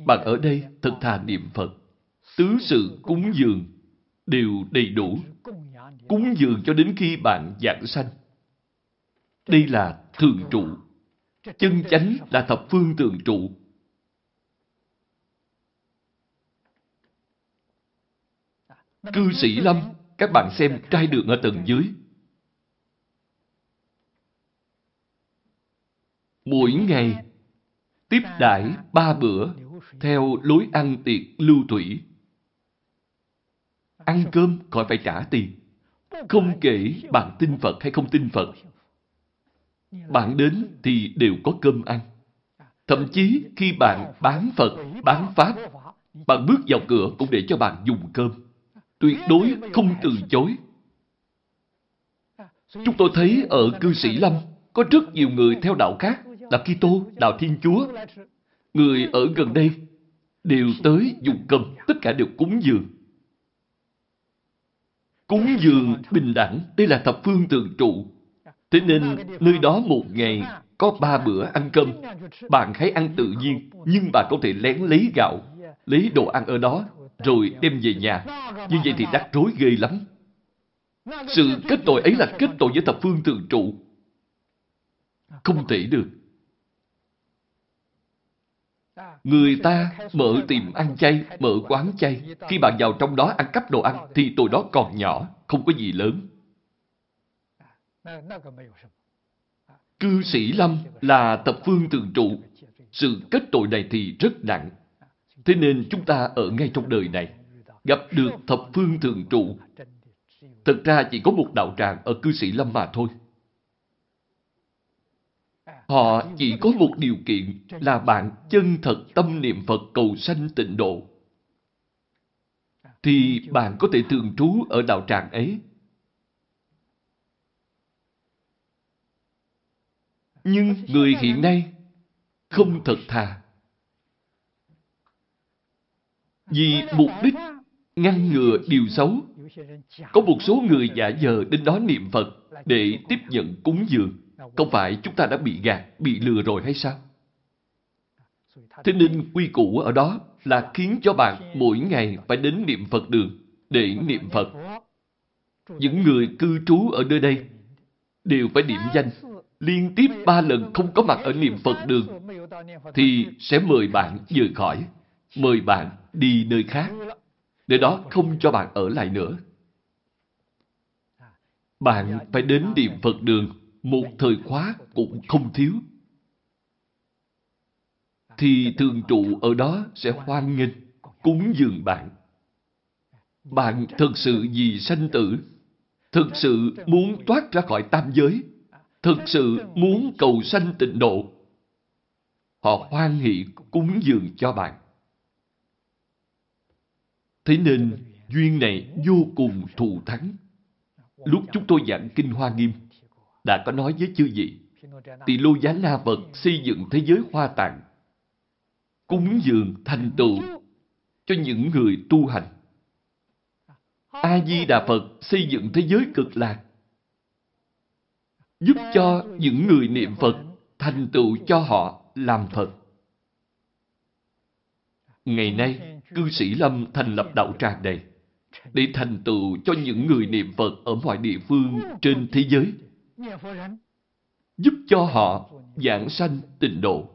Bạn ở đây thật thà niệm Phật, tứ sự cúng dường đều đầy đủ. Cúng dường cho đến khi bạn giảng sanh. Đây là thường trụ. Chân chánh là thập phương thường trụ. Cư sĩ Lâm, các bạn xem trai đường ở tầng dưới. Mỗi ngày, tiếp đãi ba bữa theo lối ăn tiệc lưu thủy. Ăn cơm khỏi phải trả tiền. Không kể bạn tin Phật hay không tin Phật, bạn đến thì đều có cơm ăn. Thậm chí khi bạn bán Phật, bán Pháp, bạn bước vào cửa cũng để cho bạn dùng cơm. Tuyệt đối không từ chối. Chúng tôi thấy ở cư sĩ Lâm có rất nhiều người theo đạo khác, đạo Kitô, đạo Thiên Chúa. Người ở gần đây đều tới dùng cơm, tất cả đều cúng dường. Cúng dường bình đẳng, đây là thập phương tường trụ. Thế nên, nơi đó một ngày có ba bữa ăn cơm. Bạn hãy ăn tự nhiên, nhưng bạn có thể lén lấy gạo, lấy đồ ăn ở đó, rồi đem về nhà. Như vậy thì đắc rối ghê lắm. Sự kết tội ấy là kết tội với thập phương thường trụ. Không thể được. Người ta mở tiệm ăn chay, mở quán chay. Khi bạn vào trong đó ăn cắp đồ ăn, thì tội đó còn nhỏ, không có gì lớn. Cư sĩ Lâm là thập phương thường trụ. Sự kết tội này thì rất nặng. Thế nên chúng ta ở ngay trong đời này, gặp được thập phương thường trụ. Thật ra chỉ có một đạo tràng ở cư sĩ Lâm mà thôi. Họ chỉ có một điều kiện là bạn chân thật tâm niệm Phật cầu sanh tịnh độ. Thì bạn có thể thường trú ở đạo tràng ấy. Nhưng người hiện nay không thật thà. Vì mục đích ngăn ngừa điều xấu, có một số người giả dờ đến đó niệm Phật để tiếp nhận cúng dường. Không phải chúng ta đã bị gạt, bị lừa rồi hay sao? Thế nên quy củ ở đó là khiến cho bạn mỗi ngày phải đến niệm Phật đường để niệm Phật. Những người cư trú ở nơi đây đều phải điểm danh liên tiếp ba lần không có mặt ở niệm Phật đường thì sẽ mời bạn rời khỏi, mời bạn đi nơi khác, để đó không cho bạn ở lại nữa. Bạn phải đến niệm Phật đường một thời khóa cũng không thiếu. Thì thường trụ ở đó sẽ hoan nghênh, cúng dường bạn. Bạn thật sự vì sanh tử, thật sự muốn thoát ra khỏi tam giới, thật sự muốn cầu sanh tịnh độ. Họ hoan hỷ cúng dường cho bạn. Thế nên, duyên này vô cùng thù thắng. Lúc chúng tôi giảng Kinh Hoa Nghiêm, đã có nói với chư vị, Tỳ Lô Giá La Phật xây dựng thế giới hoa tạng, cúng dường thành tựu cho những người tu hành. A-di-đà Phật xây dựng thế giới cực lạc, giúp cho những người niệm Phật thành tựu cho họ làm Phật. Ngày nay, cư sĩ Lâm thành lập đạo tràng này để thành tựu cho những người niệm Phật ở mọi địa phương trên thế giới, giúp cho họ giảng sanh tịnh độ.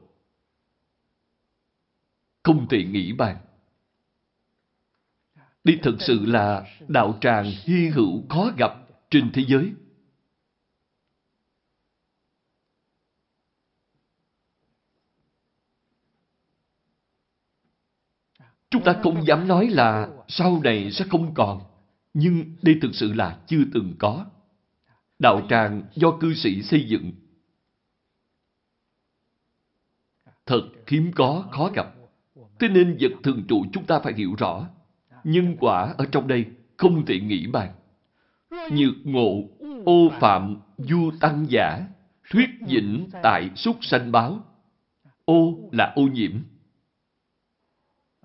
Không thể nghĩ bàn. Đây thật sự là đạo tràng hy hữu khó gặp trên thế giới. Chúng ta không dám nói là sau này sẽ không còn, nhưng đây thực sự là chưa từng có đạo tràng do cư sĩ xây dựng. Thật hiếm có, khó gặp. Thế nên vật thường trụ chúng ta phải hiểu rõ. Nhân quả ở trong đây không thể nghĩ bàn. Nhược ngộ, ô phạm, du tăng giả, thuyết dĩnh tại súc sanh báo. Ô là ô nhiễm.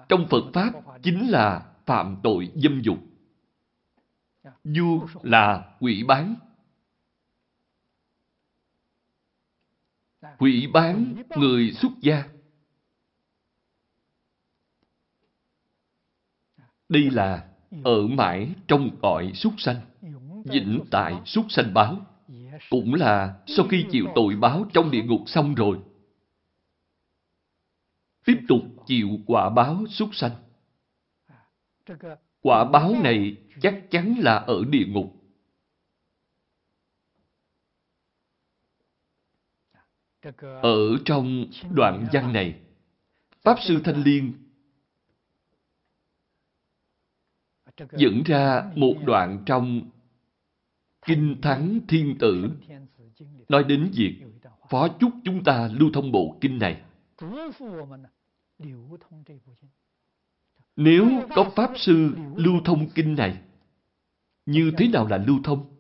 Trong Phật Pháp chính là phạm tội dâm dục. Du là quỷ bán, hủy bán người xuất gia. Đây là ở mãi trong cõi súc sanh, vĩnh tại súc sanh báo. Cũng là sau khi chịu tội báo trong địa ngục xong rồi. Tiếp tục chịu quả báo súc sanh. Quả báo này chắc chắn là ở địa ngục. Ở trong đoạn văn này, Pháp Sư Thanh Liên dẫn ra một đoạn trong Kinh Thắng Thiên Tử nói đến việc phó chúc chúng ta lưu thông bộ kinh này. Nếu có Pháp Sư lưu thông kinh này, như thế nào là lưu thông?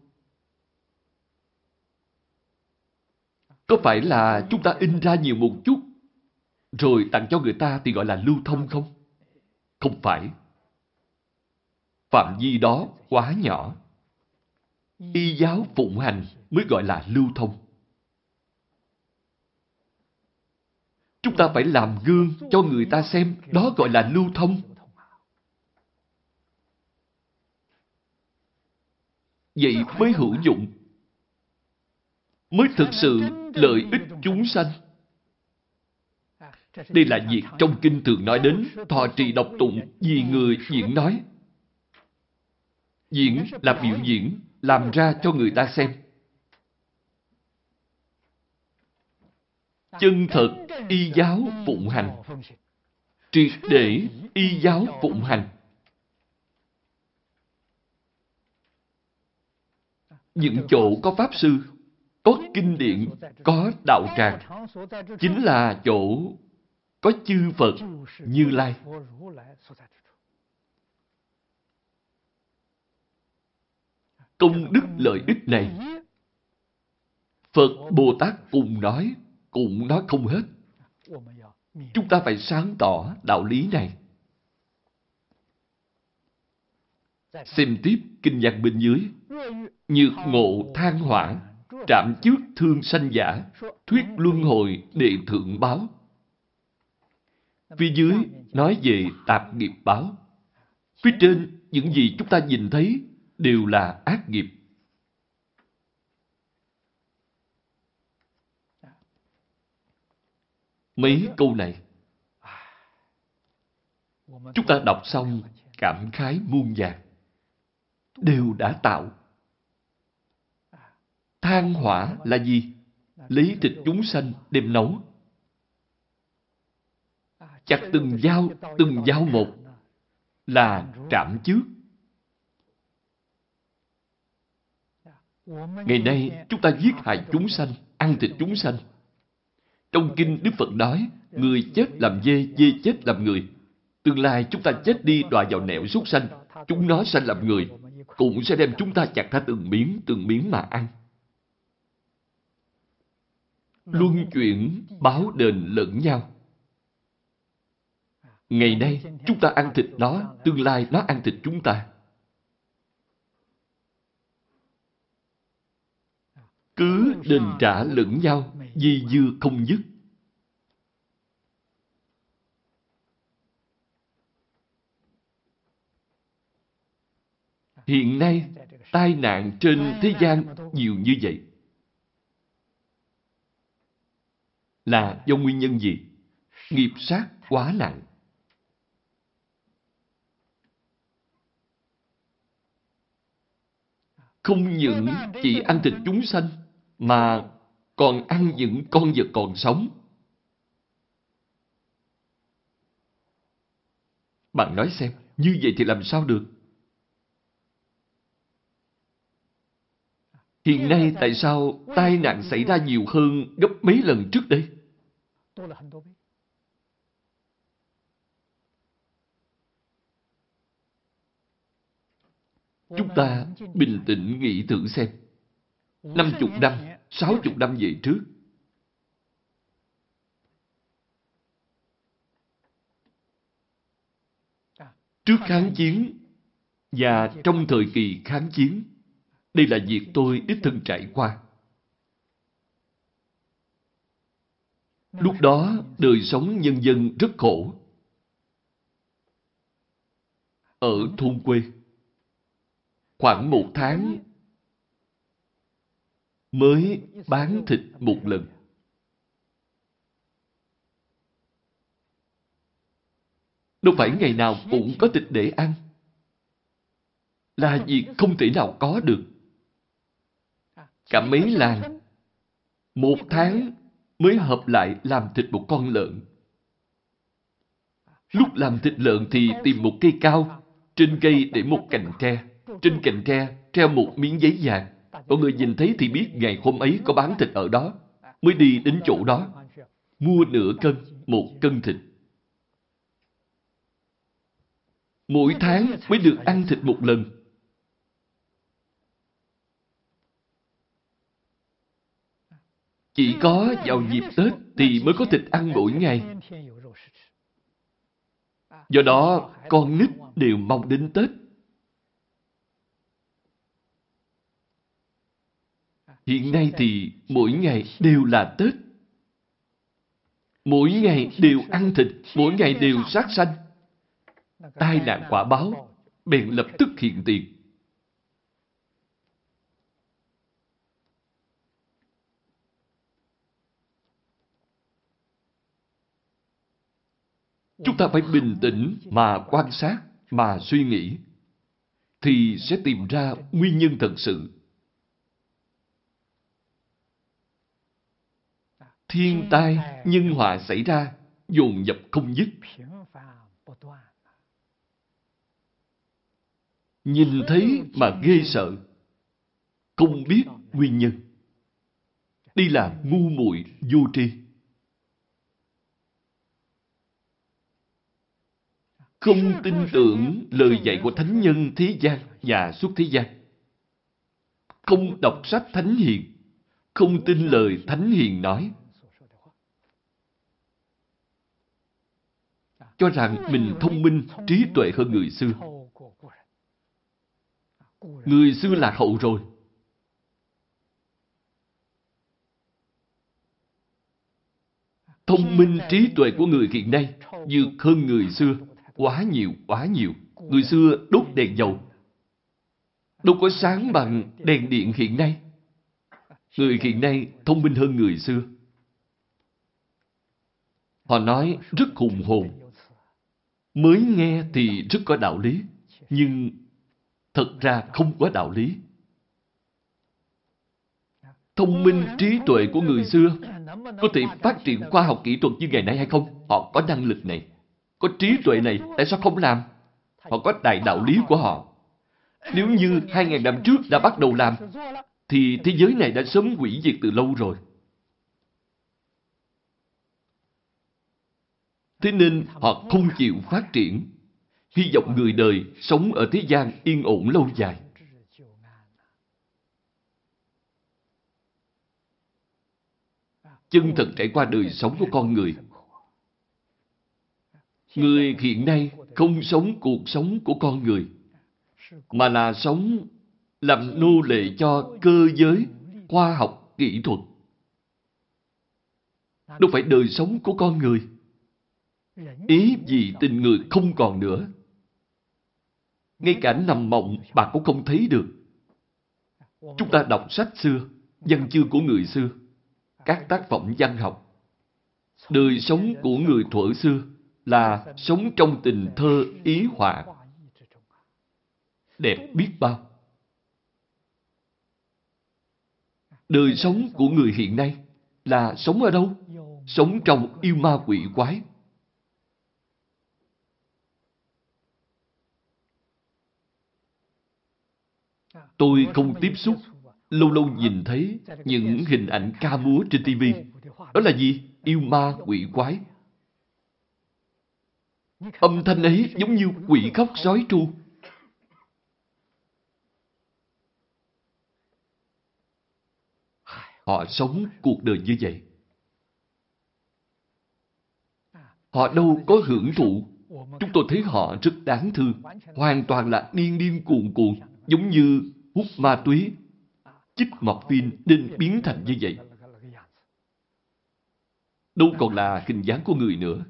Có phải là chúng ta in ra nhiều một chút, rồi tặng cho người ta thì gọi là lưu thông không? Không phải. Phạm vi đó quá nhỏ. Y giáo phụng hành mới gọi là lưu thông. Chúng ta phải làm gương cho người ta xem, đó gọi là lưu thông. Vậy mới hữu dụng mới thực sự lợi ích chúng sanh. Đây là việc trong kinh thường nói đến thọ trì độc tụng vì người diễn nói. Diễn là biểu diễn, làm ra cho người ta xem. Chân thật y giáo phụng hành, triệt để y giáo phụng hành. Những chỗ có Pháp Sư, có kinh điển, có đạo tràng, chính là chỗ có chư Phật Như Lai. Công đức lợi ích này, Phật Bồ Tát cùng nói, cũng nói không hết. Chúng ta phải sáng tỏ đạo lý này. Xem tiếp kinh văn bên dưới. Nhược ngộ than hỏa, trạm trước thương sanh giả, thuyết luân hồi đệ thượng báo. Phía dưới nói về tạp nghiệp báo. Phía trên, những gì chúng ta nhìn thấy đều là ác nghiệp. Mấy câu này, chúng ta đọc xong cảm khái muôn vàng, đều đã tạo. Than hỏa là gì? Lấy thịt chúng sanh đem nấu. Chặt từng dao, từng dao một là trạm trước. Ngày nay, chúng ta giết hại chúng sanh, ăn thịt chúng sanh. Trong kinh Đức Phật nói, người chết làm dê, dê chết làm người. Tương lai chúng ta chết đi đọa vào nẻo súc sanh, chúng nó sanh làm người, cũng sẽ đem chúng ta chặt ra từng miếng, từng miếng mà ăn. Luân chuyển, báo đền lẫn nhau. Ngày nay, chúng ta ăn thịt nó, tương lai nó ăn thịt chúng ta. Cứ đền trả lẫn nhau, di dư không dứt. Hiện nay, tai nạn trên thế gian nhiều như vậy. Là do nguyên nhân gì? Nghiệp sát quá nặng. Không những chỉ ăn thịt chúng sanh, mà còn ăn những con vật còn sống. Bạn nói xem, như vậy thì làm sao được? Hiện nay tại sao tai nạn xảy ra nhiều hơn gấp mấy lần trước đây? Chúng ta bình tĩnh nghĩ thử xem. Năm chục năm, sáu chục năm về trước. Trước kháng chiến và trong thời kỳ kháng chiến, đây là việc tôi đích thân trải qua. Lúc đó, đời sống nhân dân rất khổ. Ở thôn quê, khoảng một tháng mới bán thịt một lần. Đâu phải ngày nào cũng có thịt để ăn. Là việc không thể nào có được. Cả mấy làng, một tháng mới hợp lại làm thịt một con lợn. Lúc làm thịt lợn thì tìm một cây cao, trên cây để một cành tre, trên cành tre treo một miếng giấy vàng có người nhìn thấy thì biết ngày hôm ấy có bán thịt ở đó. Mới đi đến chỗ đó. Mua nửa cân, một cân thịt. Mỗi tháng mới được ăn thịt một lần. Chỉ có vào dịp Tết thì mới có thịt ăn mỗi ngày. Do đó, con nít đều mong đến Tết. Hiện nay thì mỗi ngày đều là Tết. Mỗi ngày đều ăn thịt, mỗi ngày đều sát sanh. Tai nạn quả báo, bèn lập tức hiện tiền. Chúng ta phải bình tĩnh mà quan sát, mà suy nghĩ, thì sẽ tìm ra nguyên nhân thật sự thiên tai, nhân họa xảy ra, dồn dập không dứt. Nhìn thấy mà ghê sợ, không biết nguyên nhân. Đi là ngu muội vô tri. Không tin tưởng lời dạy của thánh nhân thế gian và suốt thế gian. Không đọc sách thánh hiền, không tin lời thánh hiền nói. Cho rằng mình thông minh, trí tuệ hơn người xưa. Người xưa lạc hậu rồi. Thông minh trí tuệ của người hiện nay vượt hơn người xưa. Quá nhiều, quá nhiều. Người xưa đốt đèn dầu. Đâu có sáng bằng đèn điện hiện nay. Người hiện nay thông minh hơn người xưa. Họ nói rất hùng hồn. Mới nghe thì rất có đạo lý. Nhưng thật ra không có đạo lý. Thông minh trí tuệ của người xưa có thể phát triển khoa học kỹ thuật như ngày nay hay không? Họ có năng lực này, có trí tuệ này, tại sao không làm? Họ có đại đạo lý của họ. Nếu như hai ngàn năm trước đã bắt đầu làm, thì thế giới này đã sớm hủy diệt từ lâu rồi. Thế nên họ không chịu phát triển hy vọng người đời sống ở thế gian yên ổn lâu dài. Chân thật trải qua đời sống của con người. Người hiện nay không sống cuộc sống của con người, mà là sống làm nô lệ cho cơ giới, khoa học, kỹ thuật. Đâu phải đời sống của con người. Ý vì tình người không còn nữa. Ngay cả nằm mộng bạn cũng không thấy được. Chúng ta đọc sách xưa, văn chương của người xưa, các tác phẩm văn học. Đời sống của người thuở xưa là sống trong tình thơ ý họa. Đẹp biết bao. Đời sống của người hiện nay là sống ở đâu? Sống trong yêu ma quỷ quái. Tôi không tiếp xúc, lâu lâu nhìn thấy những hình ảnh ca múa trên TV. Đó là gì? Yêu ma quỷ quái. Âm thanh ấy giống như quỷ khóc sói tru. Họ sống cuộc đời như vậy. Họ đâu có hưởng thụ. Chúng tôi thấy họ rất đáng thương. Hoàn toàn là điên điên cuồng cuồng giống như hút ma túy, chích pin, nên biến thành như vậy. Đâu còn là hình dáng của người nữa.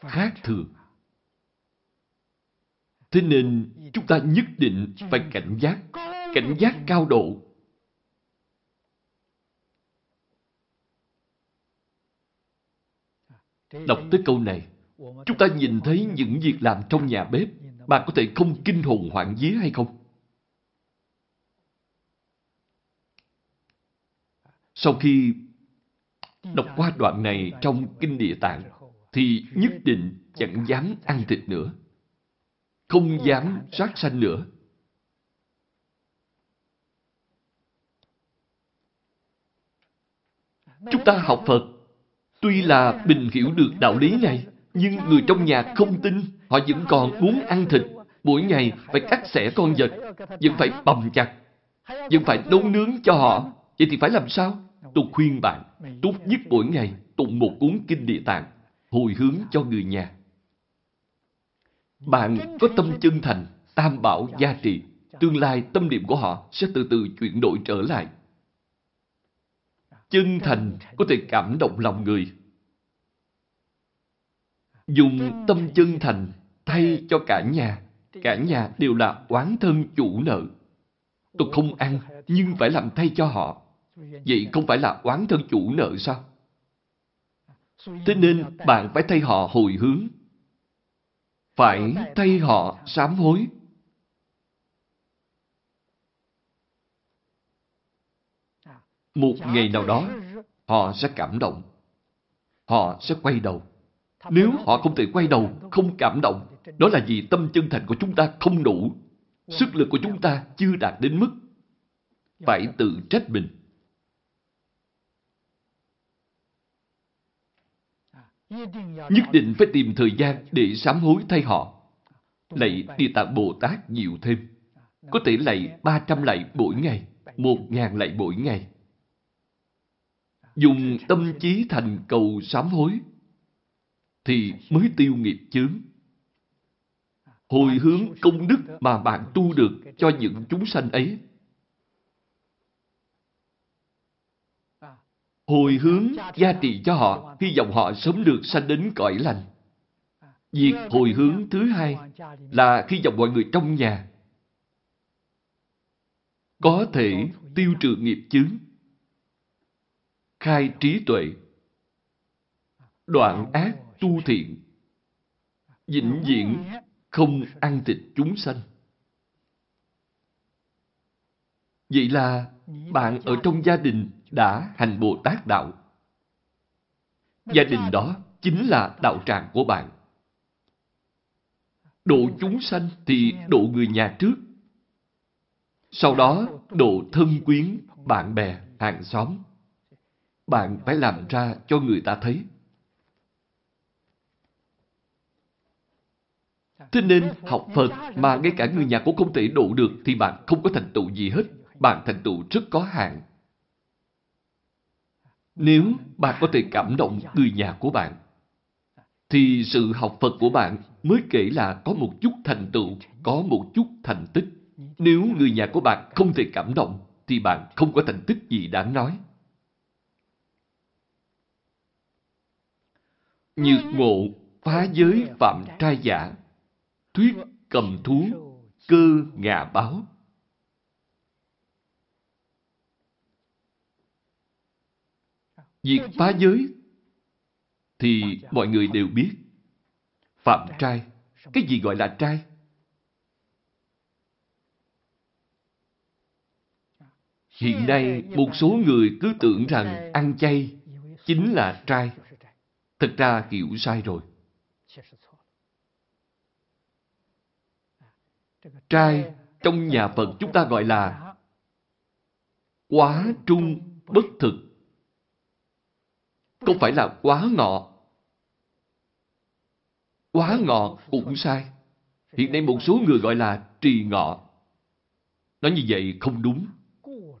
Khác thường. Thế nên chúng ta nhất định phải cảnh giác, cảnh giác cao độ. Đọc tới câu này, Chúng ta nhìn thấy những việc làm trong nhà bếp, bạn có thể không kinh hồn hoảng vía hay không? Sau khi đọc qua đoạn này trong Kinh Địa Tạng, thì nhất định chẳng dám ăn thịt nữa. Không dám sát sanh nữa. Chúng ta học Phật, tuy là bình hiểu được đạo lý này, nhưng người trong nhà không tin, họ vẫn còn muốn ăn thịt. Mỗi ngày phải cắt xẻ con vật, vẫn phải bầm chặt, vẫn phải nấu nướng cho họ. Vậy thì phải làm sao? Tôi khuyên bạn, tốt nhất mỗi ngày tụng một cuốn kinh địa tạng, hồi hướng cho người nhà. Bạn có tâm chân thành, tam bảo gia trị, tương lai tâm niệm của họ sẽ từ từ chuyển đổi trở lại. Chân thành có thể cảm động lòng người, dùng tâm chân thành thay cho cả nhà. Cả nhà đều là oán thân chủ nợ. Tôi không ăn, nhưng phải làm thay cho họ. Vậy không phải là oán thân chủ nợ sao? Thế nên bạn phải thay họ hồi hướng. Phải thay họ sám hối. một ngày nào đó, họ sẽ cảm động. Họ sẽ quay đầu. Nếu họ không thể quay đầu, không cảm động, đó là vì tâm chân thành của chúng ta không đủ. Sức lực của chúng ta chưa đạt đến mức. Phải tự trách mình. Nhất định phải tìm thời gian để sám hối thay họ. Lạy Địa Tạng Bồ Tát nhiều thêm. Có thể lạy 300 lạy mỗi ngày, 1.000 lạy mỗi ngày. Dùng tâm trí thành cầu sám hối thì mới tiêu nghiệp chướng. Hồi hướng công đức mà bạn tu được cho những chúng sanh ấy. Hồi hướng gia trị cho họ, hy vọng họ sớm được sanh đến cõi lành. Việc hồi hướng thứ hai là hy vọng mọi người trong nhà có thể tiêu trừ nghiệp chướng, khai trí tuệ, đoạn ác tu thiện, vĩnh viễn không ăn thịt chúng sanh. Vậy là bạn ở trong gia đình đã hành Bồ Tát Đạo. Gia đình đó chính là đạo tràng của bạn. Độ chúng sanh thì độ người nhà trước. Sau đó độ thân quyến, bạn bè, hàng xóm. Bạn phải làm ra cho người ta thấy. Thế nên học Phật mà ngay cả người nhà cũng không thể độ được thì bạn không có thành tựu gì hết. Bạn thành tựu rất có hạn. Nếu bạn có thể cảm động người nhà của bạn, thì sự học Phật của bạn mới kể là có một chút thành tựu, có một chút thành tích. Nếu người nhà của bạn không thể cảm động, thì bạn không có thành tích gì đáng nói. Nhược ngộ phá giới phạm trai giả, thuyết cầm thú, cơ ngà báo. Việc phá giới thì mọi người đều biết. Phạm trai, cái gì gọi là trai? Hiện nay, một số người cứ tưởng rằng ăn chay chính là trai. Thật ra hiểu sai rồi. Trai trong nhà Phật chúng ta gọi là quá trung bất thực. Không phải là quá ngọ. Quá ngọ cũng sai. Hiện nay một số người gọi là trì ngọ. Nói như vậy không đúng.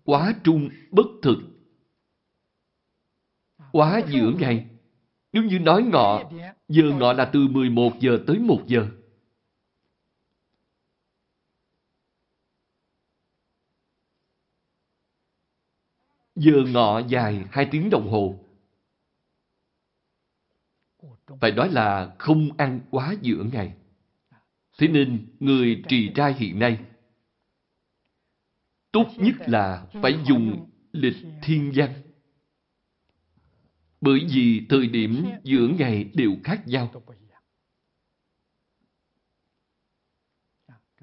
Quá trung bất thực. Quá giữa ngày. Nếu như nói ngọ, giờ ngọ là từ 11 giờ tới 1 giờ. Giờ ngọ dài 2 tiếng đồng hồ. Phải nói là không ăn quá giữa ngày. Thế nên người trì trai hiện nay tốt nhất là phải dùng lịch thiên văn. Bởi vì thời điểm giữa ngày đều khác nhau.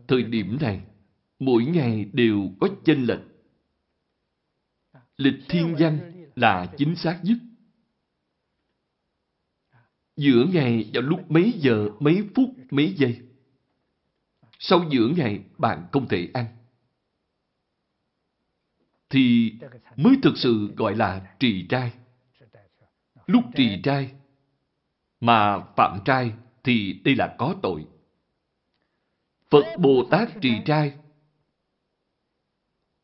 Thời điểm này, mỗi ngày đều có chênh lệch. Lịch thiên văn là chính xác nhất. Giữa ngày vào lúc mấy giờ, mấy phút, mấy giây. Sau giữa ngày, bạn không thể ăn. Thì mới thực sự gọi là trì trai. Lúc trì trai mà phạm trai thì đây là có tội. Phật Bồ Tát trì trai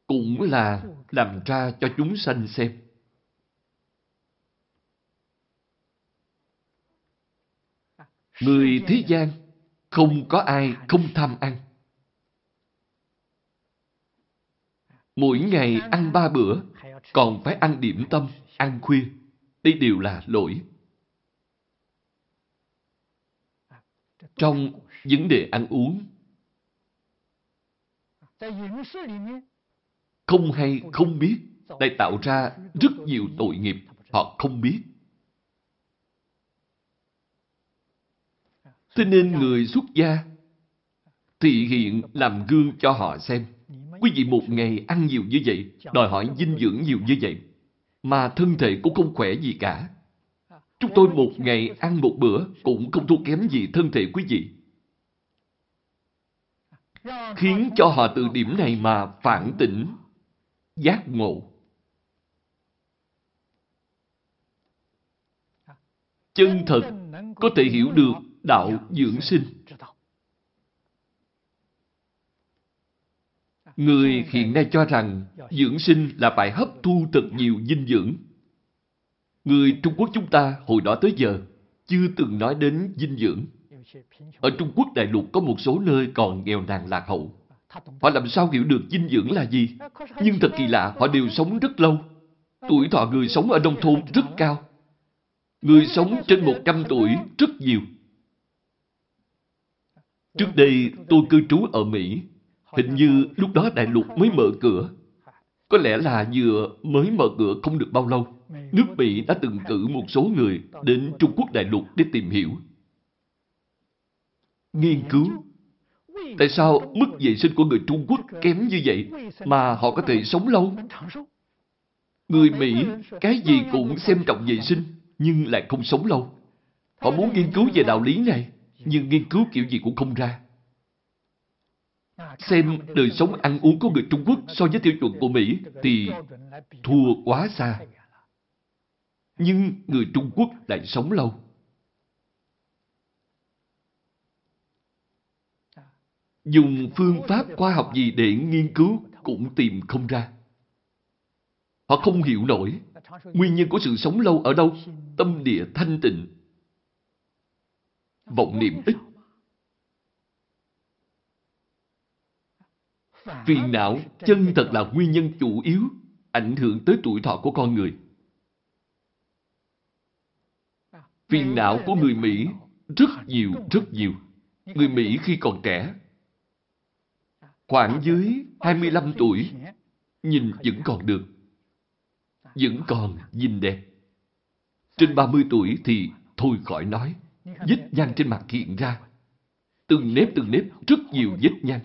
cũng là làm ra cho chúng sanh xem. Người thế gian không có ai không tham ăn. Mỗi ngày ăn ba bữa, còn phải ăn điểm tâm, ăn khuya. Đây đều là lỗi. Trong vấn đề ăn uống, không hay không biết, lại tạo ra rất nhiều tội nghiệp họ không biết. Thế nên người xuất gia thị hiện làm gương cho họ xem. Quý vị một ngày ăn nhiều như vậy, đòi hỏi dinh dưỡng nhiều như vậy. mà thân thể cũng không khỏe gì cả. Chúng tôi một ngày ăn một bữa cũng không thua kém gì thân thể quý vị. Khiến cho họ từ điểm này mà phản tỉnh, giác ngộ. Chân thật có thể hiểu được đạo dưỡng sinh. Người hiện nay cho rằng dưỡng sinh là phải hấp thu thật nhiều dinh dưỡng. Người Trung Quốc chúng ta hồi đó tới giờ chưa từng nói đến dinh dưỡng. Ở Trung Quốc đại lục có một số nơi còn nghèo nàn lạc hậu. Họ làm sao hiểu được dinh dưỡng là gì? Nhưng thật kỳ lạ, họ đều sống rất lâu. Tuổi thọ người sống ở nông thôn rất cao. Người sống trên 100 tuổi rất nhiều. Trước đây tôi cư trú ở Mỹ. Hình như lúc đó đại lục mới mở cửa. Có lẽ là vừa mới mở cửa không được bao lâu. Nước Mỹ đã từng cử một số người đến Trung Quốc đại lục để tìm hiểu. Nghiên cứu Tại sao mức vệ sinh của người Trung Quốc kém như vậy mà họ có thể sống lâu? Người Mỹ, cái gì cũng xem trọng vệ sinh, nhưng lại không sống lâu. Họ muốn nghiên cứu về đạo lý này, nhưng nghiên cứu kiểu gì cũng không ra. Xem đời sống ăn uống của người Trung Quốc so với tiêu chuẩn của Mỹ thì thua quá xa. Nhưng người Trung Quốc lại sống lâu. Dùng phương pháp khoa học gì để nghiên cứu cũng tìm không ra. Họ không hiểu nổi nguyên nhân của sự sống lâu ở đâu. Tâm địa thanh tịnh. Vọng niệm ít. Phiền não chân thật là nguyên nhân chủ yếu ảnh hưởng tới tuổi thọ của con người. Phiền não của người Mỹ rất nhiều, rất nhiều. Người Mỹ khi còn trẻ, khoảng dưới 25 tuổi, nhìn vẫn còn được. Vẫn còn nhìn đẹp. Trên 30 tuổi thì thôi khỏi nói. Vết nhăn trên mặt hiện ra. Từng nếp từng nếp rất nhiều vết nhăn.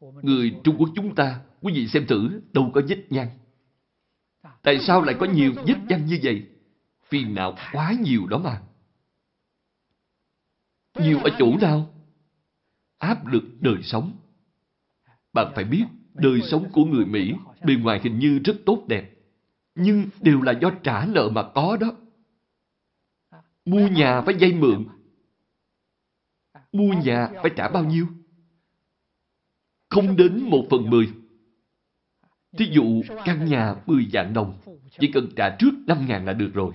Người Trung Quốc chúng ta, quý vị xem thử, đâu có vết nhăn. Tại sao lại có nhiều vết nhăn như vậy? Phiền não quá nhiều đó mà. Nhiều ở chỗ nào? Áp lực đời sống. Bạn phải biết, đời sống của người Mỹ bề ngoài hình như rất tốt đẹp. Nhưng đều là do trả nợ mà có đó. Mua nhà phải vay mượn. Mua nhà phải trả bao nhiêu? Không đến một phần mười. Thí dụ căn nhà 10 vạn đồng, chỉ cần trả trước 5 ngàn là được rồi.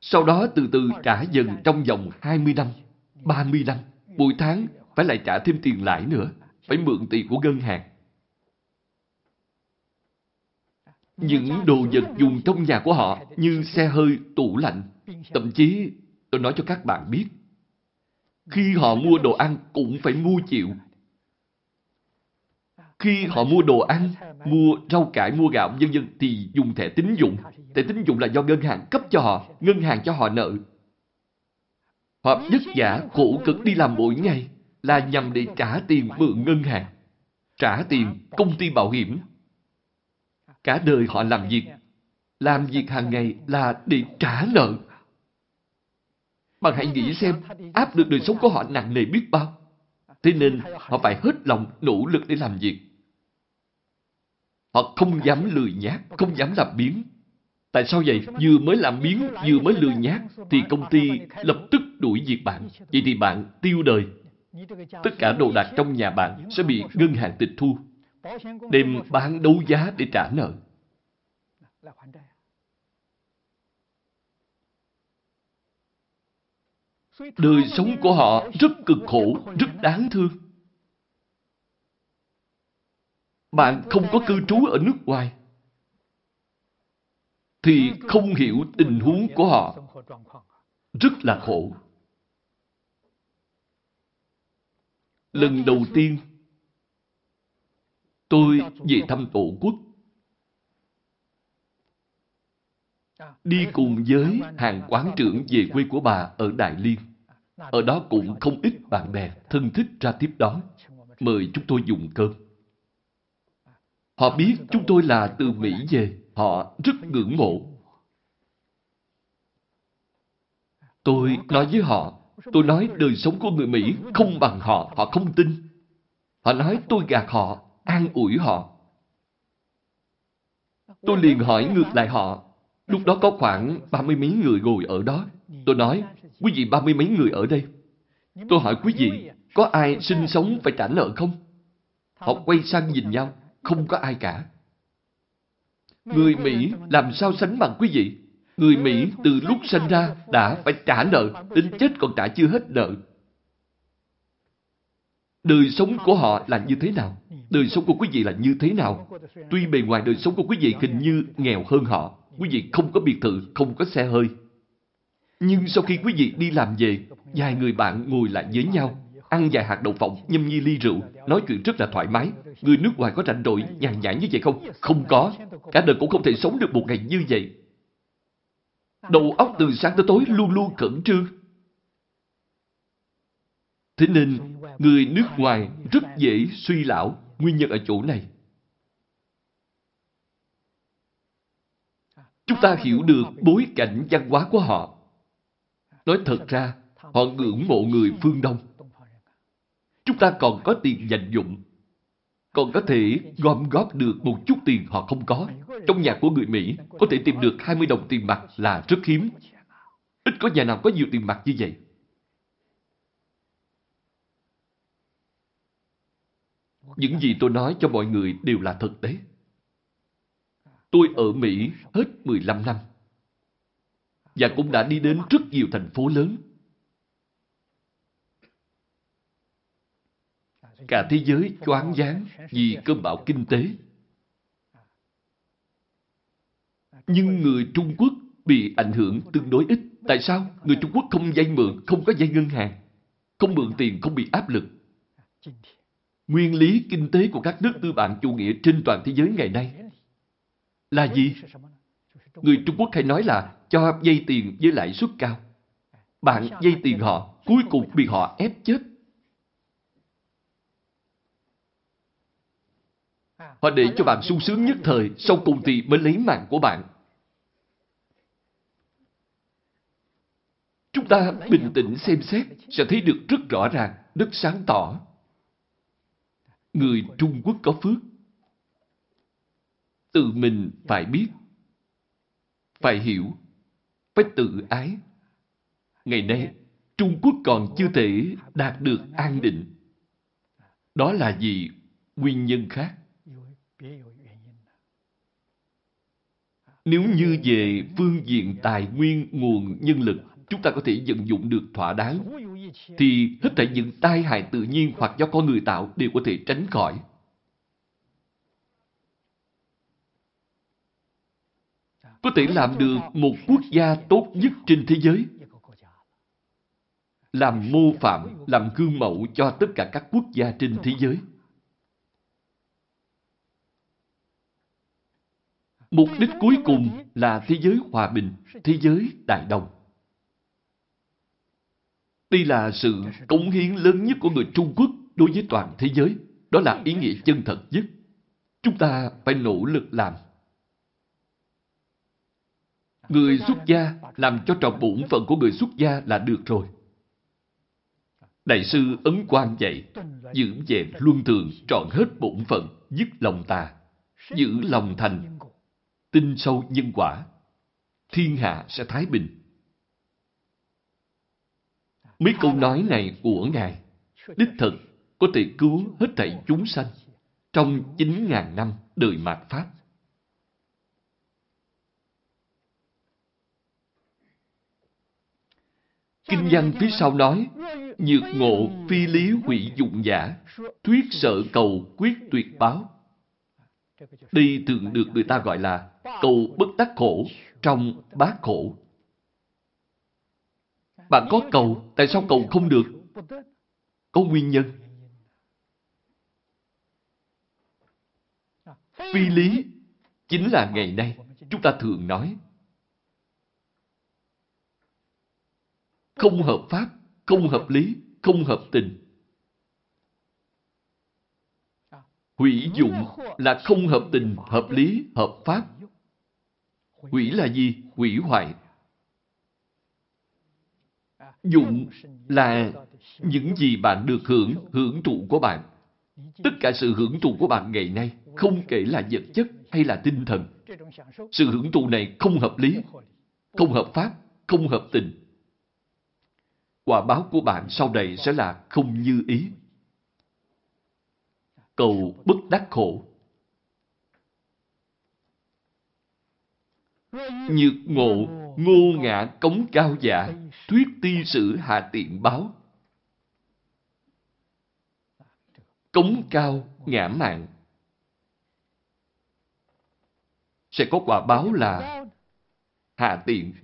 Sau đó từ từ trả dần trong vòng 20 năm, 30 năm. Mỗi tháng phải lại trả thêm tiền lãi nữa, phải mượn tiền của ngân hàng. Những đồ vật dùng trong nhà của họ như xe hơi, tủ lạnh. Thậm chí, tôi nói cho các bạn biết, khi họ mua đồ ăn cũng phải mua chịu. Khi họ mua đồ ăn, mua rau cải, mua gạo, vân vân thì dùng thẻ tín dụng. Thẻ tín dụng là do ngân hàng cấp cho họ, ngân hàng cho họ nợ. Họ vất vả, khổ cực đi làm mỗi ngày là nhằm để trả tiền mượn ngân hàng, trả tiền công ty bảo hiểm. Cả đời họ làm việc, làm việc hàng ngày là để trả nợ. Bạn hãy nghĩ xem, áp lực đời sống của họ nặng nề biết bao. Thế nên họ phải hết lòng nỗ lực để làm việc. Họ không dám lười nhác, không dám làm biến. Tại sao vậy? Vừa mới làm biến, vừa mới lười nhác, thì công ty lập tức đuổi việc bạn. Vậy thì bạn tiêu đời. Tất cả đồ đạc trong nhà bạn sẽ bị ngân hàng tịch thu, đem bán đấu giá để trả nợ. Đời sống của họ rất cực khổ, rất đáng thương. Bạn không có cư trú ở nước ngoài, thì không hiểu tình huống của họ. Rất là khổ. Lần đầu tiên, tôi về thăm tổ quốc. Đi cùng với hàng quán trưởng về quê của bà ở Đại Liên. Ở đó cũng không ít bạn bè thân thích ra tiếp đón, mời chúng tôi dùng cơm. Họ biết chúng tôi là từ Mỹ về, họ rất ngưỡng mộ. Tôi nói với họ, tôi nói đời sống của người Mỹ không bằng họ, họ không tin. Họ nói tôi gạt họ, an ủi họ. Tôi liền hỏi ngược lại họ, lúc đó có khoảng ba mươi mấy người ngồi ở đó. Tôi nói, quý vị ba mươi mấy người ở đây. Tôi hỏi quý vị, có ai sinh sống phải trả nợ không? Họ quay sang nhìn nhau, không có ai cả. Người Mỹ làm sao sánh bằng quý vị? Người Mỹ từ lúc sinh ra đã phải trả nợ, đến chết còn trả chưa hết nợ. Đời sống của họ là như thế nào? Đời sống của quý vị là như thế nào? Tuy bề ngoài đời sống của quý vị hình như nghèo hơn họ, quý vị không có biệt thự, không có xe hơi. Nhưng sau khi quý vị đi làm về, vài người bạn ngồi lại với nhau, ăn vài hạt đậu phộng, nhâm nhi ly rượu, nói chuyện rất là thoải mái. Người nước ngoài có rảnh rỗi, nhàn nhã như vậy không? Không có. Cả đời cũng không thể sống được một ngày như vậy. Đầu óc từ sáng tới tối luôn luôn khẩn trương. Thế nên, người nước ngoài rất dễ suy lão, nguyên nhân ở chỗ này. Chúng ta hiểu được bối cảnh văn hóa của họ. Nói thật ra, họ ngưỡng mộ người phương Đông. Chúng ta còn có tiền dành dụng. Còn có thể gom góp được một chút tiền họ không có. Trong nhà của người Mỹ, có thể tìm được 20 đồng tiền mặt là rất hiếm. Ít có nhà nào có nhiều tiền mặt như vậy. Những gì tôi nói cho mọi người đều là thực tế. Tôi ở Mỹ hết 15 năm. Và cũng đã đi đến rất nhiều thành phố lớn. Cả thế giới choáng váng vì cơn bão kinh tế. Nhưng người Trung Quốc bị ảnh hưởng tương đối ít. Tại sao? Người Trung Quốc không vay mượn, không có vay ngân hàng. Không mượn tiền, không bị áp lực. Nguyên lý kinh tế của các nước tư bản chủ nghĩa trên toàn thế giới ngày nay là gì? Người Trung Quốc hay nói là cho dây tiền với lãi suất cao. Bạn dây tiền họ, cuối cùng bị họ ép chết. Họ để cho bạn sung sướng nhất thời, sau cùng thì mới lấy mạng của bạn. Chúng ta bình tĩnh xem xét sẽ thấy được rất rõ ràng, rất sáng tỏ. Người Trung Quốc có phước. Tự mình phải biết, phải hiểu, phải tự ái. Ngày nay, Trung Quốc còn chưa thể đạt được an định. Đó là gì nguyên nhân khác. Nếu như về phương diện tài nguyên nguồn nhân lực, chúng ta có thể vận dụng được thỏa đáng, thì hết thảy những tai hại tự nhiên hoặc do con người tạo đều có thể tránh khỏi. Có thể làm được một quốc gia tốt nhất trên thế giới. Làm mô phạm, làm gương mẫu cho tất cả các quốc gia trên thế giới. Mục đích cuối cùng là thế giới hòa bình, thế giới đại đồng. Đây là sự cống hiến lớn nhất của người Trung Quốc đối với toàn thế giới. Đó là ý nghĩa chân thật nhất. Chúng ta phải nỗ lực làm. Người xuất gia làm cho tròn bổn phận của người xuất gia là được rồi. Đại sư Ấn Quang dạy, giữ vẹn luân thường trọn hết bổn phận, dứt lòng tà, giữ lòng thành, tin sâu nhân quả, thiên hạ sẽ thái bình. Mấy câu nói này của Ngài, đích thực có thể cứu hết thảy chúng sanh trong 9.000 năm đời mạt Pháp. Kinh văn phía sau nói, Nhược ngộ phi lý hủy dụng giả, thuyết sợ cầu quyết tuyệt báo. Đây thường được người ta gọi là cầu bất đắc khổ trong bát khổ. Bạn có cầu, tại sao cầu không được? Có nguyên nhân. Phi lý chính là ngày nay chúng ta thường nói. Không hợp pháp, không hợp lý, không hợp tình. Hủy dụng là không hợp tình, hợp lý, hợp pháp quỷ là gì? quỷ hoại. Dụng là những gì bạn được hưởng, hưởng thụ của bạn. Tất cả sự hưởng thụ của bạn ngày nay, không kể là vật chất hay là tinh thần. Sự hưởng thụ này không hợp lý, không hợp pháp, không hợp tình. Quả báo của bạn sau này sẽ là không như ý. Cầu bất đắc khổ. Nhược ngộ, ngô ngã cống cao dạ, giả, thuyết ti sử hạ tiện báo. Cống cao, ngã mạng. Sẽ có quả báo là hạ tiện.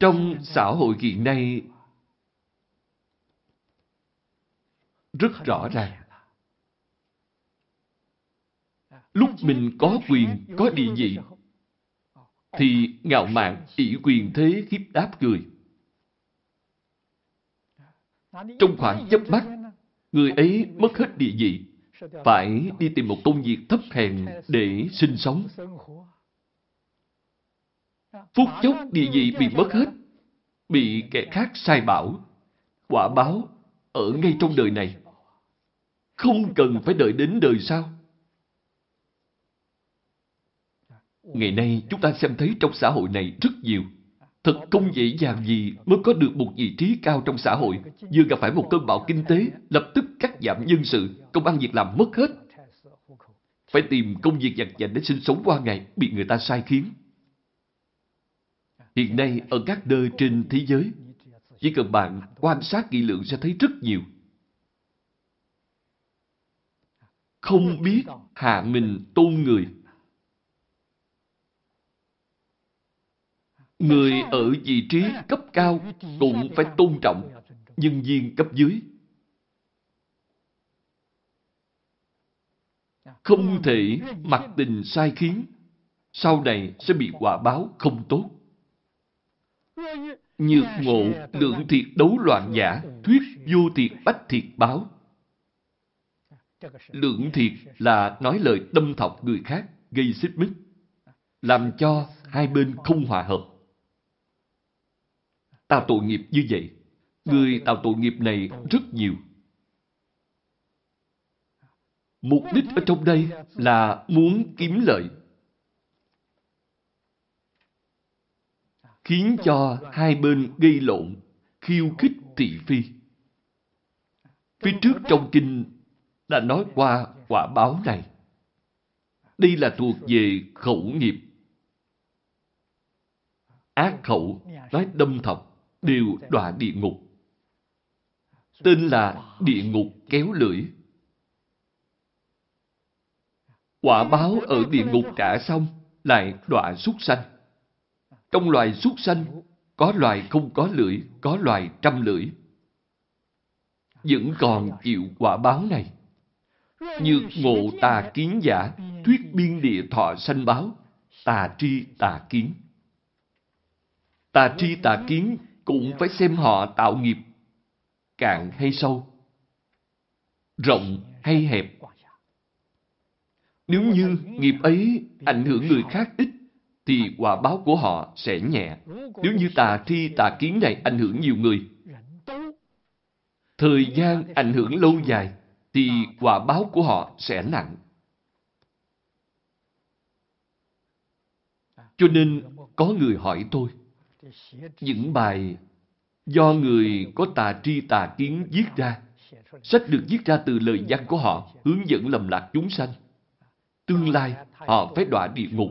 Trong xã hội hiện nay rất rõ ràng. Lúc mình có quyền, có địa vị, thì ngạo mạn, ỷ quyền thế khiếp đáp người. Trong khoảng chớp mắt, người ấy mất hết địa vị, phải đi tìm một công việc thấp hèn để sinh sống. Phút chốc địa vị bị mất hết, bị kẻ khác sai bảo, quả báo ở ngay trong đời này. Không cần phải đợi đến đời sau. Ngày nay chúng ta xem thấy trong xã hội này rất nhiều. Thật không dễ dàng gì mới có được một vị trí cao trong xã hội. Vừa gặp phải một cơn bão kinh tế, lập tức cắt giảm nhân sự, công ăn việc làm mất hết. Phải tìm công việc giặt dành để sinh sống qua ngày, bị người ta sai khiến. Hiện nay ở các nơi trên thế giới, chỉ cần bạn quan sát kỹ lượng sẽ thấy rất nhiều. Không biết hạ mình tôn người. Người ở vị trí cấp cao cũng phải tôn trọng nhân viên cấp dưới. Không thể mặc tình sai khiến, sau này sẽ bị quả báo không tốt. Nhược ngộ, lượng thiệt đấu loạn giả, thuyết vô thiệt bách thiệt báo. Lượng thiệt là nói lời đâm thọc người khác, gây xích mích, làm cho hai bên không hòa hợp. Tạo tội nghiệp như vậy, người tạo tội nghiệp này rất nhiều. Mục đích ở trong đây là muốn kiếm lợi. Khiến cho hai bên gây lộn, khiêu khích thị phi. Phía trước trong kinh đã nói qua quả báo này. Đây là thuộc về khẩu nghiệp. Ác khẩu, nói đâm thọc, đều đọa địa ngục. Tên là địa ngục kéo lưỡi. Quả báo ở địa ngục trả xong, lại đọa súc sanh. Trong loài súc sanh, có loài không có lưỡi, có loài trăm lưỡi. Vẫn còn chịu quả báo này. Như ngộ tà kiến giả, thuyết biên địa thọ sanh báo, tà tri tà kiến. Tà tri tà kiến cũng phải xem họ tạo nghiệp, cạn hay sâu, rộng hay hẹp. Nếu như nghiệp ấy ảnh hưởng người khác ít, thì quả báo của họ sẽ nhẹ. Nếu như tà tri tà kiến này ảnh hưởng nhiều người, thời gian ảnh hưởng lâu dài, thì quả báo của họ sẽ nặng. Cho nên có người hỏi tôi, những bài do người có tà tri tà kiến viết ra, sách được viết ra từ lời văn của họ, hướng dẫn lầm lạc chúng sanh. Tương lai, họ phải đọa địa ngục.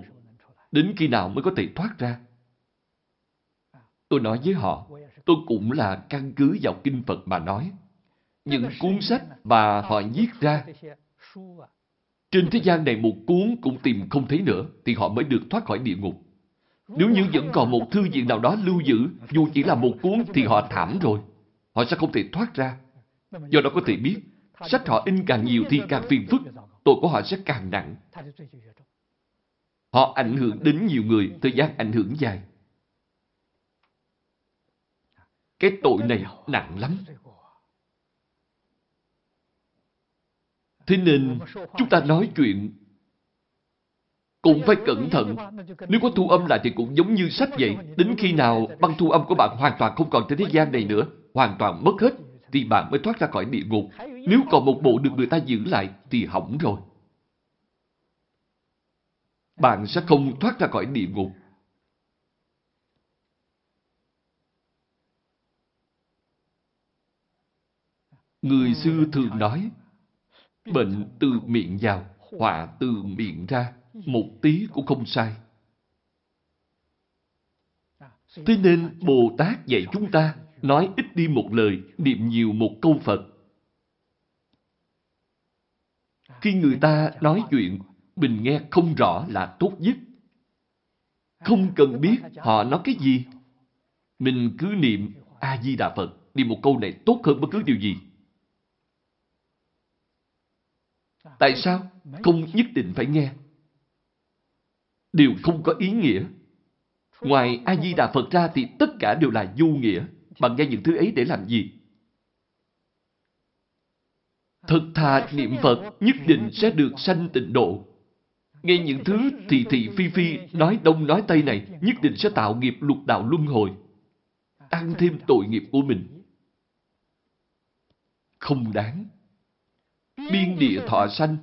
Đến khi nào mới có thể thoát ra? Tôi nói với họ, tôi cũng là căn cứ vào kinh Phật mà nói những cuốn sách mà họ viết ra. Trên thế gian này một cuốn cũng tìm không thấy nữa thì họ mới được thoát khỏi địa ngục. Nếu như vẫn còn một thư viện nào đó lưu giữ, dù chỉ là một cuốn thì họ thảm rồi. Họ sẽ không thể thoát ra. Do đó có thể biết, sách họ in càng nhiều thì càng phiền phức, tội của họ sẽ càng nặng. Họ ảnh hưởng đến nhiều người, thời gian ảnh hưởng dài. Cái tội này nặng lắm. Thế nên, chúng ta nói chuyện cũng phải cẩn thận. Nếu có thu âm lại thì cũng giống như sách vậy. Đến khi nào băng thu âm của bạn hoàn toàn không còn trên thế gian này nữa, hoàn toàn mất hết, thì bạn mới thoát ra khỏi địa ngục. Nếu còn một bộ được người ta giữ lại, thì hỏng rồi. Bạn sẽ không thoát ra khỏi địa ngục. Người xưa thường nói, bệnh từ miệng vào, họa từ miệng ra, một tí cũng không sai. Thế nên Bồ Tát dạy chúng ta nói ít đi một lời, niệm nhiều một câu Phật. Khi người ta nói chuyện, mình nghe không rõ là tốt nhất. Không cần biết họ nói cái gì. Mình cứ niệm A-di-đà Phật, niệm một câu này tốt hơn bất cứ điều gì. Tại sao? Không nhất định phải nghe. Đều không có ý nghĩa. Ngoài A-di-đà Phật ra thì tất cả đều là vô nghĩa. Bạn nghe những thứ ấy để làm gì? Thật thà niệm Phật nhất định sẽ được sanh tịnh độ. Nghe những thứ thị thị phi phi, nói đông nói tây này nhất định sẽ tạo nghiệp lục đạo luân hồi. Tăng thêm tội nghiệp của mình. Không đáng. Biên địa thọ sanh.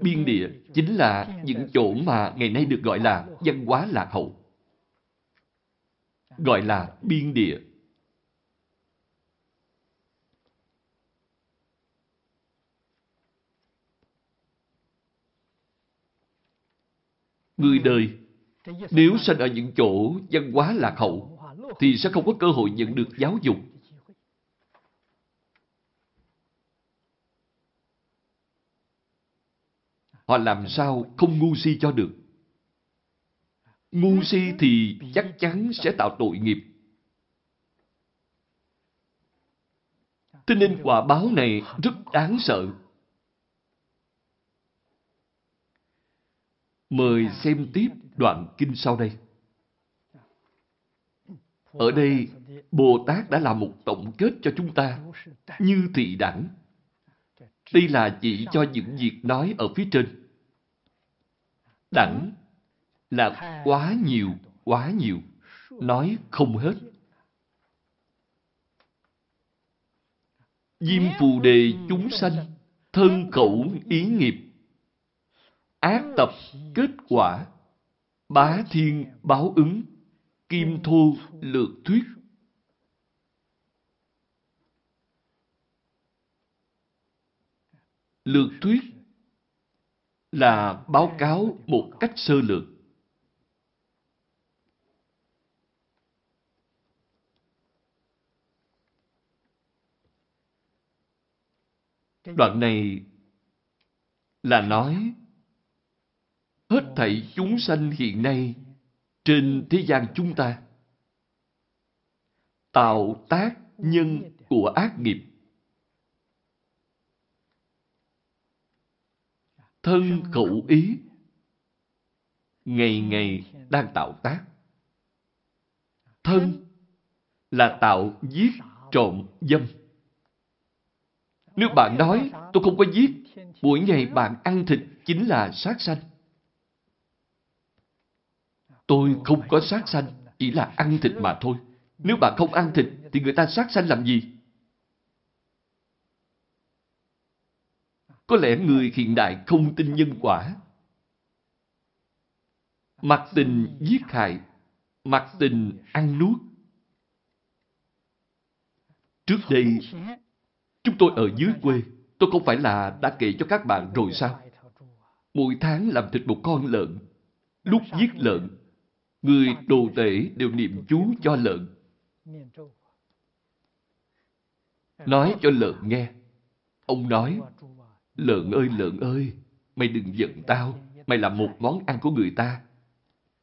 Biên địa chính là những chỗ mà ngày nay được gọi là văn hóa lạc hậu. Gọi là biên địa. Người đời, nếu sinh ở những chỗ văn hóa lạc hậu, thì sẽ không có cơ hội nhận được giáo dục. Họ làm sao không ngu si cho được? Ngu si thì chắc chắn sẽ tạo tội nghiệp. Thế nên quả báo này rất đáng sợ. Mời xem tiếp đoạn kinh sau đây. Ở đây, Bồ Tát đã làm một tổng kết cho chúng ta như thị đẳng. Đây là chỉ cho những việc nói ở phía trên. Đẳng là quá nhiều, quá nhiều, nói không hết. Diêm phù đề chúng sanh, thân khẩu ý nghiệp ác tập kết quả, bá thiên báo ứng, kim thô lược thuyết. Lược thuyết là báo cáo một cách sơ lược. Đoạn này là nói, hết thảy chúng sanh hiện nay trên thế gian chúng ta. Tạo tác nhân của ác nghiệp. Thân khẩu ý ngày ngày đang tạo tác. Thân là tạo giết trộm dâm. Nếu bạn nói tôi không có giết, buổi ngày bạn ăn thịt chính là sát sanh. Tôi không có sát sanh, chỉ là ăn thịt mà thôi. Nếu bạn không ăn thịt, thì người ta sát sanh làm gì? Có lẽ người hiện đại không tin nhân quả. Mặc tình giết hại, mặc tình ăn nuốt. Trước đây, chúng tôi ở dưới quê, tôi không phải là đã kể cho các bạn rồi sao? Mỗi tháng làm thịt một con lợn. Lúc giết lợn, Người đồ tể đều niệm chú cho lợn. Nói cho lợn nghe. Ông nói, lợn ơi lợn ơi, mày đừng giận tao, mày là một món ăn của người ta.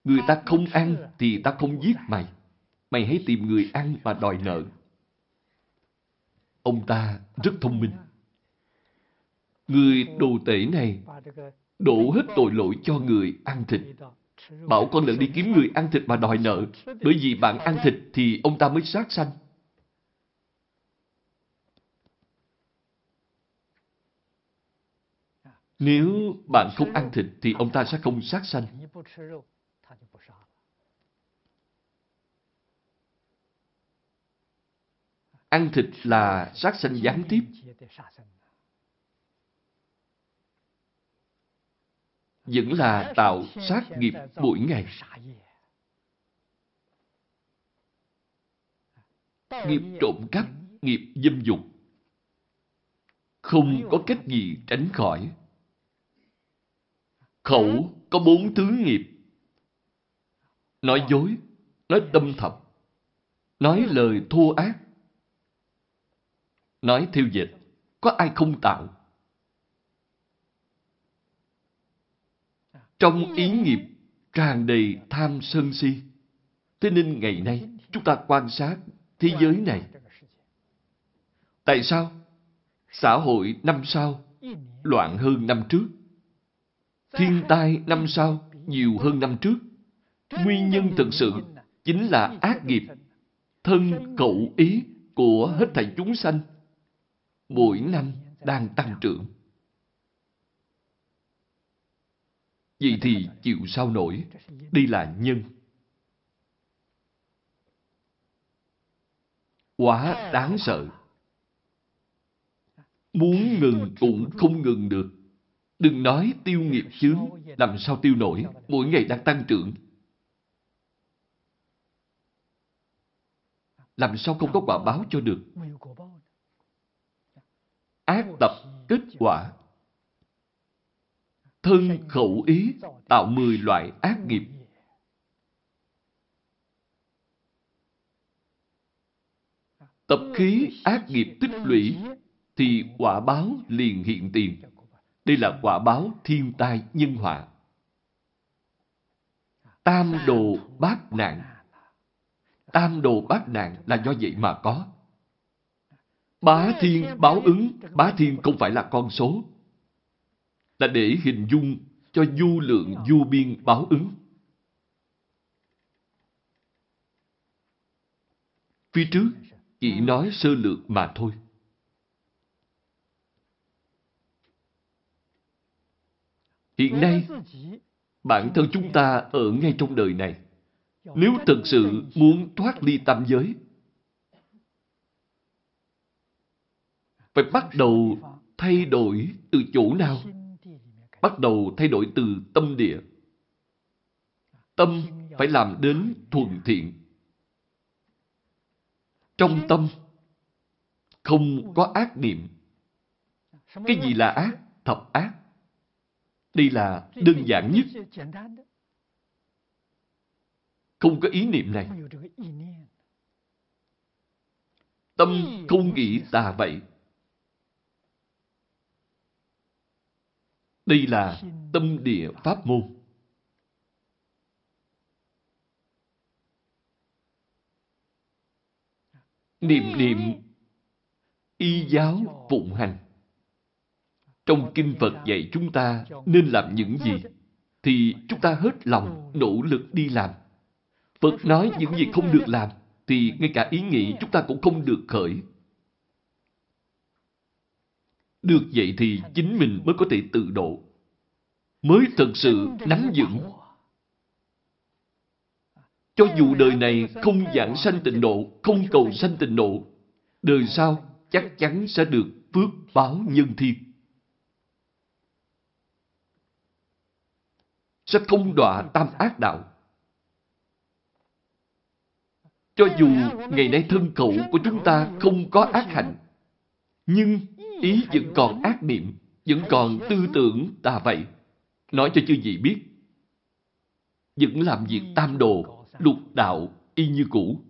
Người ta không ăn thì ta không giết mày. Mày hãy tìm người ăn mà đòi nợ. Ông ta rất thông minh. Người đồ tể này đổ hết tội lỗi cho người ăn thịt. Bảo con lợn đi kiếm người ăn thịt mà đòi nợ. Bởi vì bạn ăn thịt thì ông ta mới sát sanh. Nếu bạn không ăn thịt thì ông ta sẽ không sát sanh. Ăn thịt là sát sanh gián tiếp. Vẫn là tạo sát nghiệp mỗi ngày. Nghiệp trộm cắp, nghiệp dâm dục. Không có cách gì tránh khỏi. Khẩu có bốn thứ nghiệp. Nói dối, nói tâm thập, nói lời thô ác, nói theo dịch, có ai không tạo? Trong ý nghiệp tràn đầy tham sân si. Thế nên ngày nay chúng ta quan sát thế giới này. Tại sao? Xã hội năm sau loạn hơn năm trước. Thiên tai năm sau nhiều hơn năm trước. Nguyên nhân thực sự chính là ác nghiệp, thân cậu ý của hết thảy chúng sanh. Mỗi năm đang tăng trưởng. Vậy thì chịu sao nổi? Đây là nhân. Quá đáng sợ. Muốn ngừng cũng không ngừng được. Đừng nói tiêu nghiệp chướng, làm sao tiêu nổi, mỗi ngày đang tăng trưởng. Làm sao không có quả báo cho được? Ác tập kết quả. Thân khẩu ý tạo 10 loại ác nghiệp. Tập khí ác nghiệp tích lũy thì quả báo liền hiện tiền. Đây là quả báo thiên tai nhân họa. Tam đồ bát nạn. Tam đồ bát nạn là do vậy mà có. Bá thiên báo ứng, bá thiên không phải là con số. Là để hình dung cho du lượng du biên báo ứng. Phía trước chỉ nói sơ lược mà thôi. Hiện nay, bản thân chúng ta ở ngay trong đời này. Nếu thực sự muốn thoát ly tam giới, phải bắt đầu thay đổi từ chỗ nào? Bắt đầu thay đổi từ tâm địa. Tâm phải làm đến thuần thiện. Trong tâm không có ác niệm. Cái gì là ác? Thập ác. Đây là đơn giản nhất. Không có ý niệm này. Tâm không nghĩ tà vậy. Đây là tâm địa pháp môn. Niệm niệm y giáo phụng hành. Trong Kinh Phật dạy chúng ta nên làm những gì, thì chúng ta hết lòng nỗ lực đi làm. Phật nói những gì không được làm, thì ngay cả ý nghĩ chúng ta cũng không được khởi. Được vậy thì chính mình mới có thể tự độ, mới thật sự nắm vững. Cho dù đời này không giảng sanh tịnh độ, không cầu sanh tịnh độ, đời sau chắc chắn sẽ được phước báo nhân thiên. Sẽ không đọa tam ác đạo. Cho dù ngày nay thân khẩu của chúng ta không có ác hạnh, nhưng ý vẫn còn ác niệm, vẫn còn tư tưởng tà vậy. Nói cho chư vị biết, vẫn làm việc tam đồ, lục đạo, y như cũ.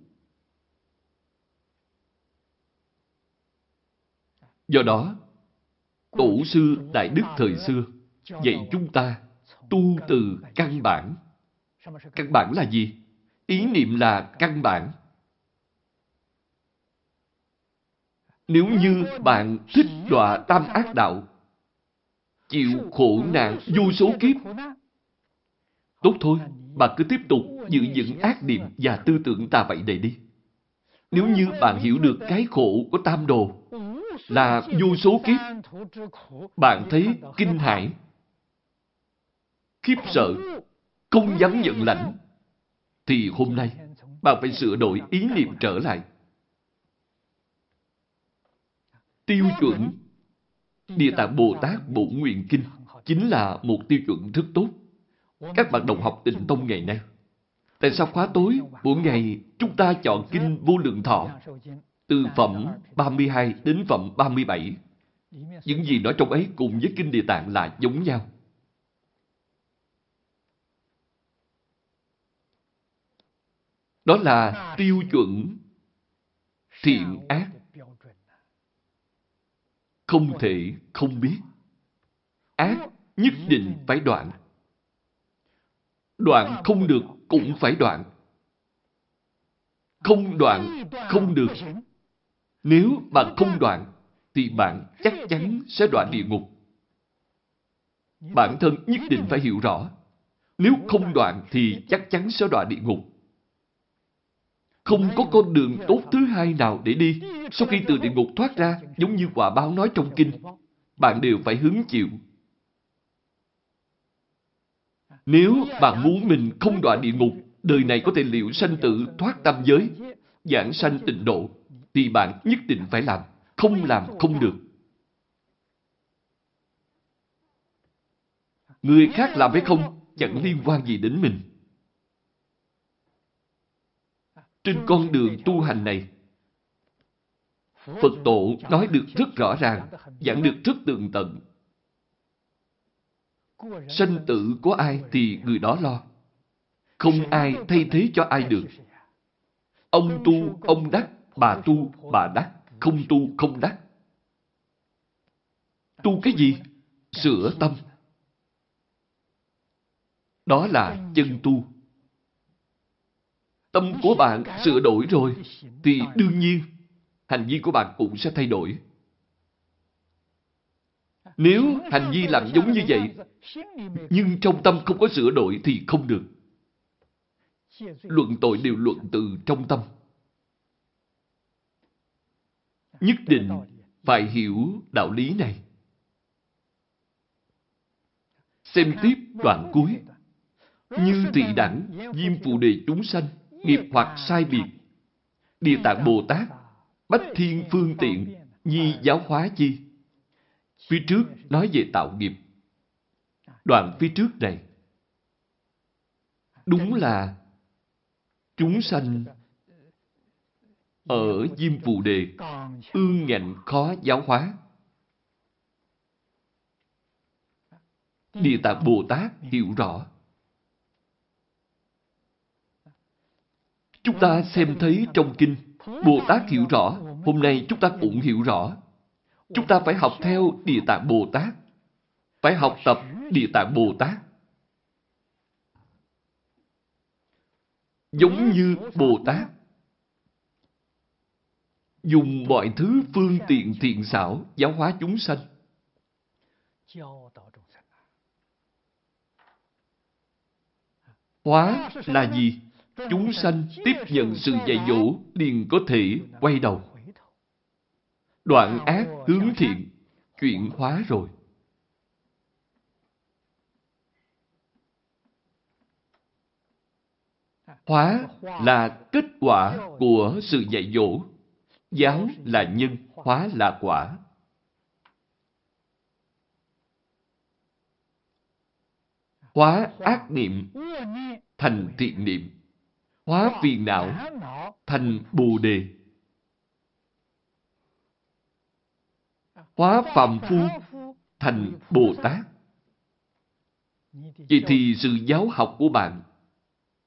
Do đó, Tổ sư Đại Đức thời xưa dạy chúng ta tu từ căn bản. Căn bản là gì? Ý niệm là căn bản. Nếu như bạn thích đọa tam ác đạo, chịu khổ nạn vô số kiếp, tốt thôi, bạn cứ tiếp tục giữ những ác niệm và tư tưởng ta vậy này đi. Nếu như bạn hiểu được cái khổ của tam đồ, là vô số kiếp. Bạn thấy kinh hãi, khiếp sợ, không dám nhận lãnh, thì hôm nay bạn phải sửa đổi ý niệm trở lại. Tiêu chuẩn Địa Tạng Bồ Tát Bộ Nguyện Kinh chính là một tiêu chuẩn rất tốt. Các bạn đồng học tịnh tông ngày nay, tại sao khóa tối mỗi ngày chúng ta chọn kinh vô lượng thọ từ phẩm 32 đến phẩm 37? Những gì nói trong ấy cùng với kinh Địa Tạng là giống nhau. Đó là tiêu chuẩn thiện ác. Không thể không biết. Ác nhất định phải đoạn. Đoạn không được cũng phải đoạn. Không đoạn không được. Nếu bạn không đoạn, thì bạn chắc chắn sẽ đoạn địa ngục. Bản thân nhất định phải hiểu rõ. Nếu không đoạn thì chắc chắn sẽ đoạn địa ngục. Không có con đường tốt thứ hai nào để đi. Sau khi từ địa ngục thoát ra, giống như quả báo nói trong kinh, bạn đều phải hứng chịu. Nếu bạn muốn mình không đọa địa ngục, đời này có thể liệu sanh tử thoát tam giới, giảng sanh tịnh độ, thì bạn nhất định phải làm. Không làm không được. Người khác làm hay không, chẳng liên quan gì đến mình. Trên con đường tu hành này, Phật tổ nói được rất rõ ràng, giảng được rất tường tận. Sanh tử của ai thì người đó lo. Không ai thay thế cho ai được. Ông tu, ông đắc, bà tu, bà đắc, không tu, không đắc. Tu cái gì? Sửa tâm. Đó là chân tu. Tâm của bạn sửa đổi rồi, thì đương nhiên, hành vi của bạn cũng sẽ thay đổi. Nếu hành vi làm giống như vậy, nhưng trong tâm không có sửa đổi thì không được. Luận tội đều luận từ trong tâm. Nhất định phải hiểu đạo lý này. Xem tiếp đoạn cuối. Như tỳ đẳng, diêm phù đề chúng sanh, nghiệp hoặc sai biệt. Địa tạng Bồ Tát, bách thiên phương tiện, nhi giáo hóa chi. Phía trước nói về tạo nghiệp. Đoạn phía trước này đúng là chúng sanh ở Diêm Phù Đề ương ngạnh khó giáo hóa. Địa Tạng Bồ Tát hiểu rõ. Chúng ta xem thấy trong kinh, Bồ Tát hiểu rõ, hôm nay chúng ta cũng hiểu rõ. Chúng ta phải học theo Địa Tạng Bồ Tát. Phải học tập Địa Tạng Bồ Tát. Giống như Bồ Tát. Dùng mọi thứ phương tiện thiện xảo giáo hóa chúng sanh. Hóa là gì? Chúng sanh tiếp nhận sự dạy dỗ liền có thể quay đầu đoạn ác hướng thiện, chuyển hóa rồi. Hóa là kết quả của sự dạy dỗ. Giáo là nhân, hóa là quả. Hóa ác niệm thành thiện niệm. Hóa phiền não thành bồ đề. hóa phàm phu thành Bồ Tát. Vậy thì sự giáo học của bạn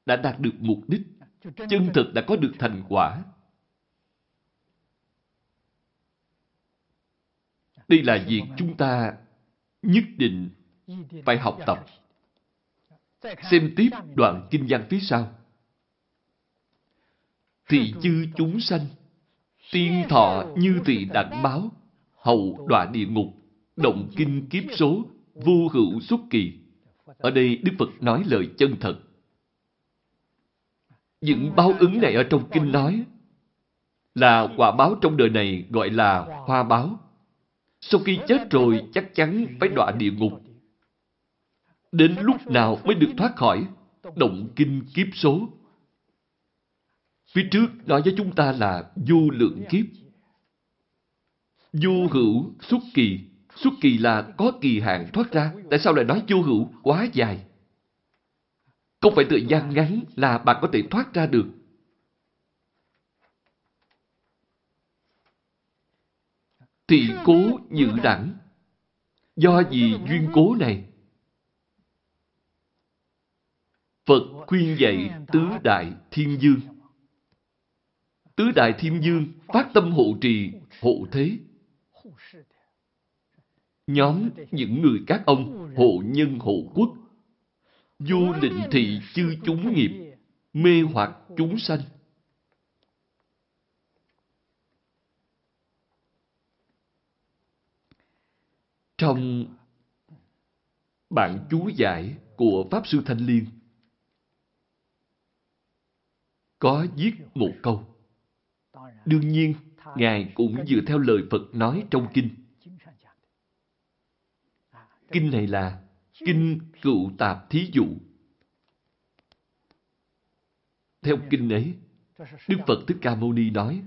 đã đạt được mục đích, chân thực đã có được thành quả. Đây là việc chúng ta nhất định phải học tập. Xem tiếp đoạn kinh văn phía sau. Thị chư chúng sanh, tiên thọ như tỳ đặng báo, hậu đọa địa ngục, động kinh kiếp số, vô hữu xuất kỳ. Ở đây Đức Phật nói lời chân thật. Những báo ứng này ở trong kinh nói là quả báo trong đời này gọi là hoa báo. Sau khi chết rồi chắc chắn phải đọa địa ngục. Đến lúc nào mới được thoát khỏi? Động kinh kiếp số. Phía trước nói với chúng ta là vô lượng kiếp. Vô hữu xuất kỳ. Xuất kỳ là có kỳ hạn thoát ra. Tại sao lại nói vô hữu quá dài? Không phải thời gian ngắn là bạn có thể thoát ra được. Thị cố nhự đẳng. Do gì duyên cố này? Phật khuyên dạy tứ đại thiên dương. Tứ đại thiên dương phát tâm hộ trì, hộ thế. Nhóm những người các ông hộ nhân hộ quốc vô định thị chư chúng nghiệp, mê hoặc chúng sanh. Trong bản chú giải của Pháp Sư Thanh Liên có viết một câu. Đương nhiên, Ngài cũng dựa theo lời Phật nói trong Kinh. Kinh này là Kinh Cựu Tạp Thí Dụ. Theo kinh ấy, Đức Phật Thích Ca Mâu Ni nói,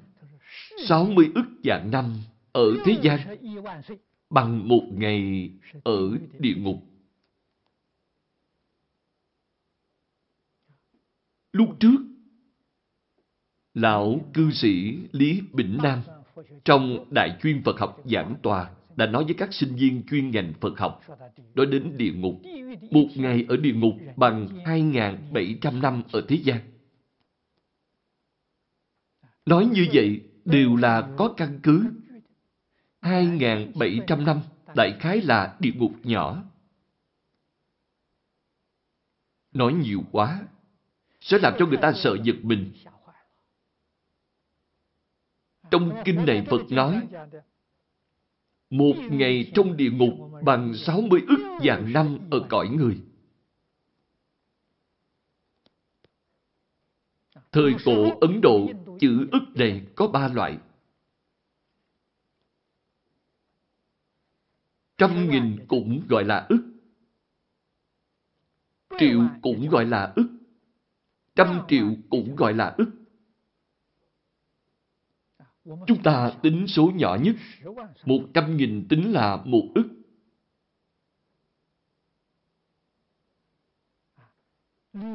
60 ức dạng năm ở thế gian bằng một ngày ở địa ngục. Lúc trước, Lão cư sĩ Lý Bỉnh Nam trong Đại chuyên Phật học giảng tòa đã nói với các sinh viên chuyên ngành Phật học, nói đến địa ngục. Một ngày ở địa ngục bằng 2.700 năm ở thế gian. Nói như vậy đều là có căn cứ. 2.700 năm đại khái là địa ngục nhỏ. Nói nhiều quá sẽ làm cho người ta sợ giật mình. Trong kinh này Phật nói một ngày trong địa ngục bằng 60 ức vạn năm ở cõi người. Thời cổ Ấn Độ, chữ ức này có ba loại. Trăm nghìn cũng gọi là ức. Triệu cũng gọi là ức. Trăm triệu cũng gọi là ức. Chúng ta tính số nhỏ nhất, một trăm nghìn tính là một ức.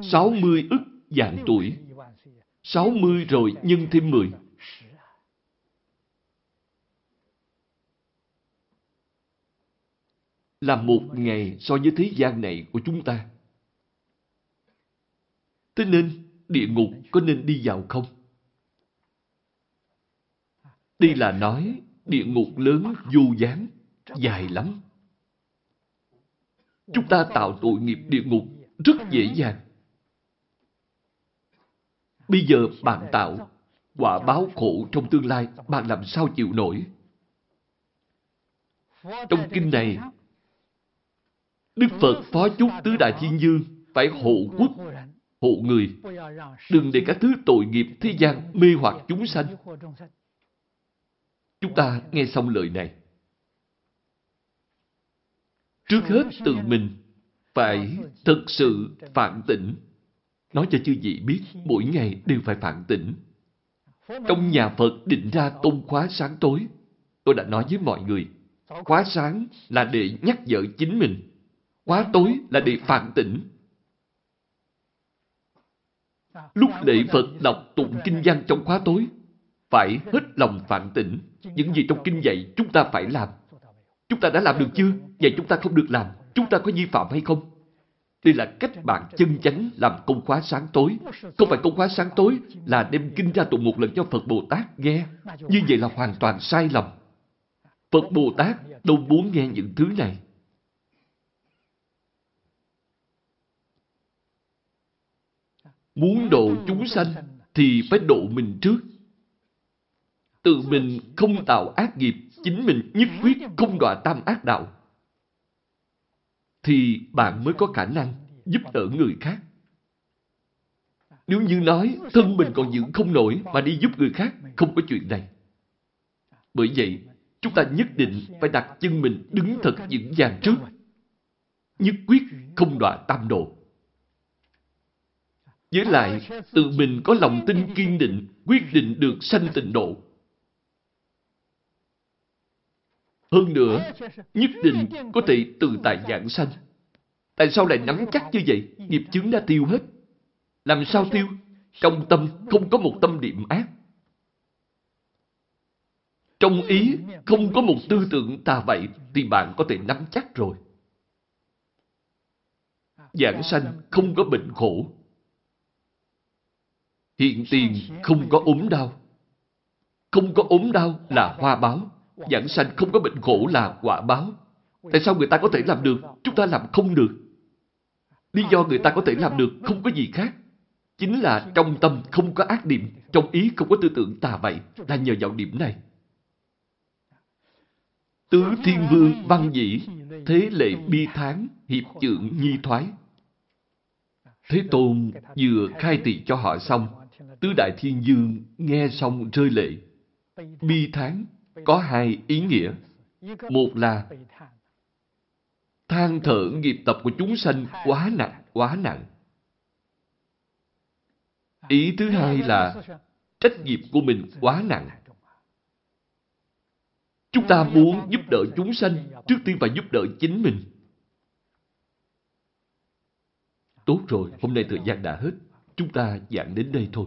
Sáu mươi ức dạng tuổi. Sáu mươi rồi nhân thêm mười. Là một ngày so với thế gian này của chúng ta. Thế nên, địa ngục có nên đi vào không? Đây là nói địa ngục lớn vô gián, dài lắm. Chúng ta tạo tội nghiệp địa ngục rất dễ dàng. Bây giờ bạn tạo, quả báo khổ trong tương lai, bạn làm sao chịu nổi? Trong kinh này, Đức Phật phó chúc tứ đại thiên dương phải hộ quốc, hộ người. Đừng để các thứ tội nghiệp thế gian mê hoặc chúng sanh. Chúng ta nghe xong lời này. Trước hết tự mình phải thực sự phản tỉnh. Nói cho chư vị biết, mỗi ngày đều phải phản tỉnh. Trong nhà Phật định ra tôn khóa sáng tối. Tôi đã nói với mọi người, khóa sáng là để nhắc nhở chính mình. Khóa tối là để phản tỉnh. Lúc lễ Phật đọc tụng kinh văn trong khóa tối, phải hết lòng phản tỉnh. Những gì trong kinh dạy chúng ta phải làm. Chúng ta đã làm được chưa? Vậy chúng ta không được làm. Chúng ta có vi phạm hay không? Đây là cách bạn chân chánh làm công khóa sáng tối. Không phải công khóa sáng tối là đem kinh ra tụng một lần cho Phật Bồ Tát nghe. Như vậy là hoàn toàn sai lầm. Phật Bồ Tát đâu muốn nghe những thứ này. Muốn độ chúng sanh thì phải độ mình trước. Tự mình không tạo ác nghiệp, chính mình nhất quyết không đọa tam ác đạo. Thì bạn mới có khả năng giúp đỡ người khác. Nếu như nói thân mình còn giữ không nổi mà đi giúp người khác, không có chuyện này. Bởi vậy, chúng ta nhất định phải đặt chân mình đứng thật vững vàng trước. Nhất quyết không đọa tam độ. Với lại, tự mình có lòng tin kiên định, quyết định được sanh tịnh độ. Hơn nữa, nhất định có thể từ tại giảng sanh. Tại sao lại nắm chắc như vậy? Nghiệp chướng đã tiêu hết. Làm sao tiêu? Trong tâm không có một tâm niệm ác. Trong ý không có một tư tưởng tà vậy thì bạn có thể nắm chắc rồi. Giảng sanh không có bệnh khổ. Hiện tiền không có ốm đau. Không có ốm đau là hoa báo. Giảng sanh không có bệnh khổ là quả báo. Tại sao người ta có thể làm được, chúng ta làm không được? Lý do người ta có thể làm được không có gì khác. Chính là trong tâm không có ác niệm, trong ý không có tư tưởng tà vậy, là nhờ vào điểm này. Tứ Thiên Vương văn dĩ, thế lệ bi tháng, hiệp trưởng nhi thoái. Thế Tôn vừa khai thị cho họ xong, Tứ Đại Thiên Dương nghe xong rơi lệ. Bi tháng có hai ý nghĩa. Một là than thở nghiệp tập của chúng sanh quá nặng, quá nặng. Ý thứ hai là trách nhiệm của mình quá nặng. Chúng ta muốn giúp đỡ chúng sanh, trước tiên phải giúp đỡ chính mình. Tốt rồi, hôm nay thời gian đã hết. Chúng ta giảng đến đây thôi.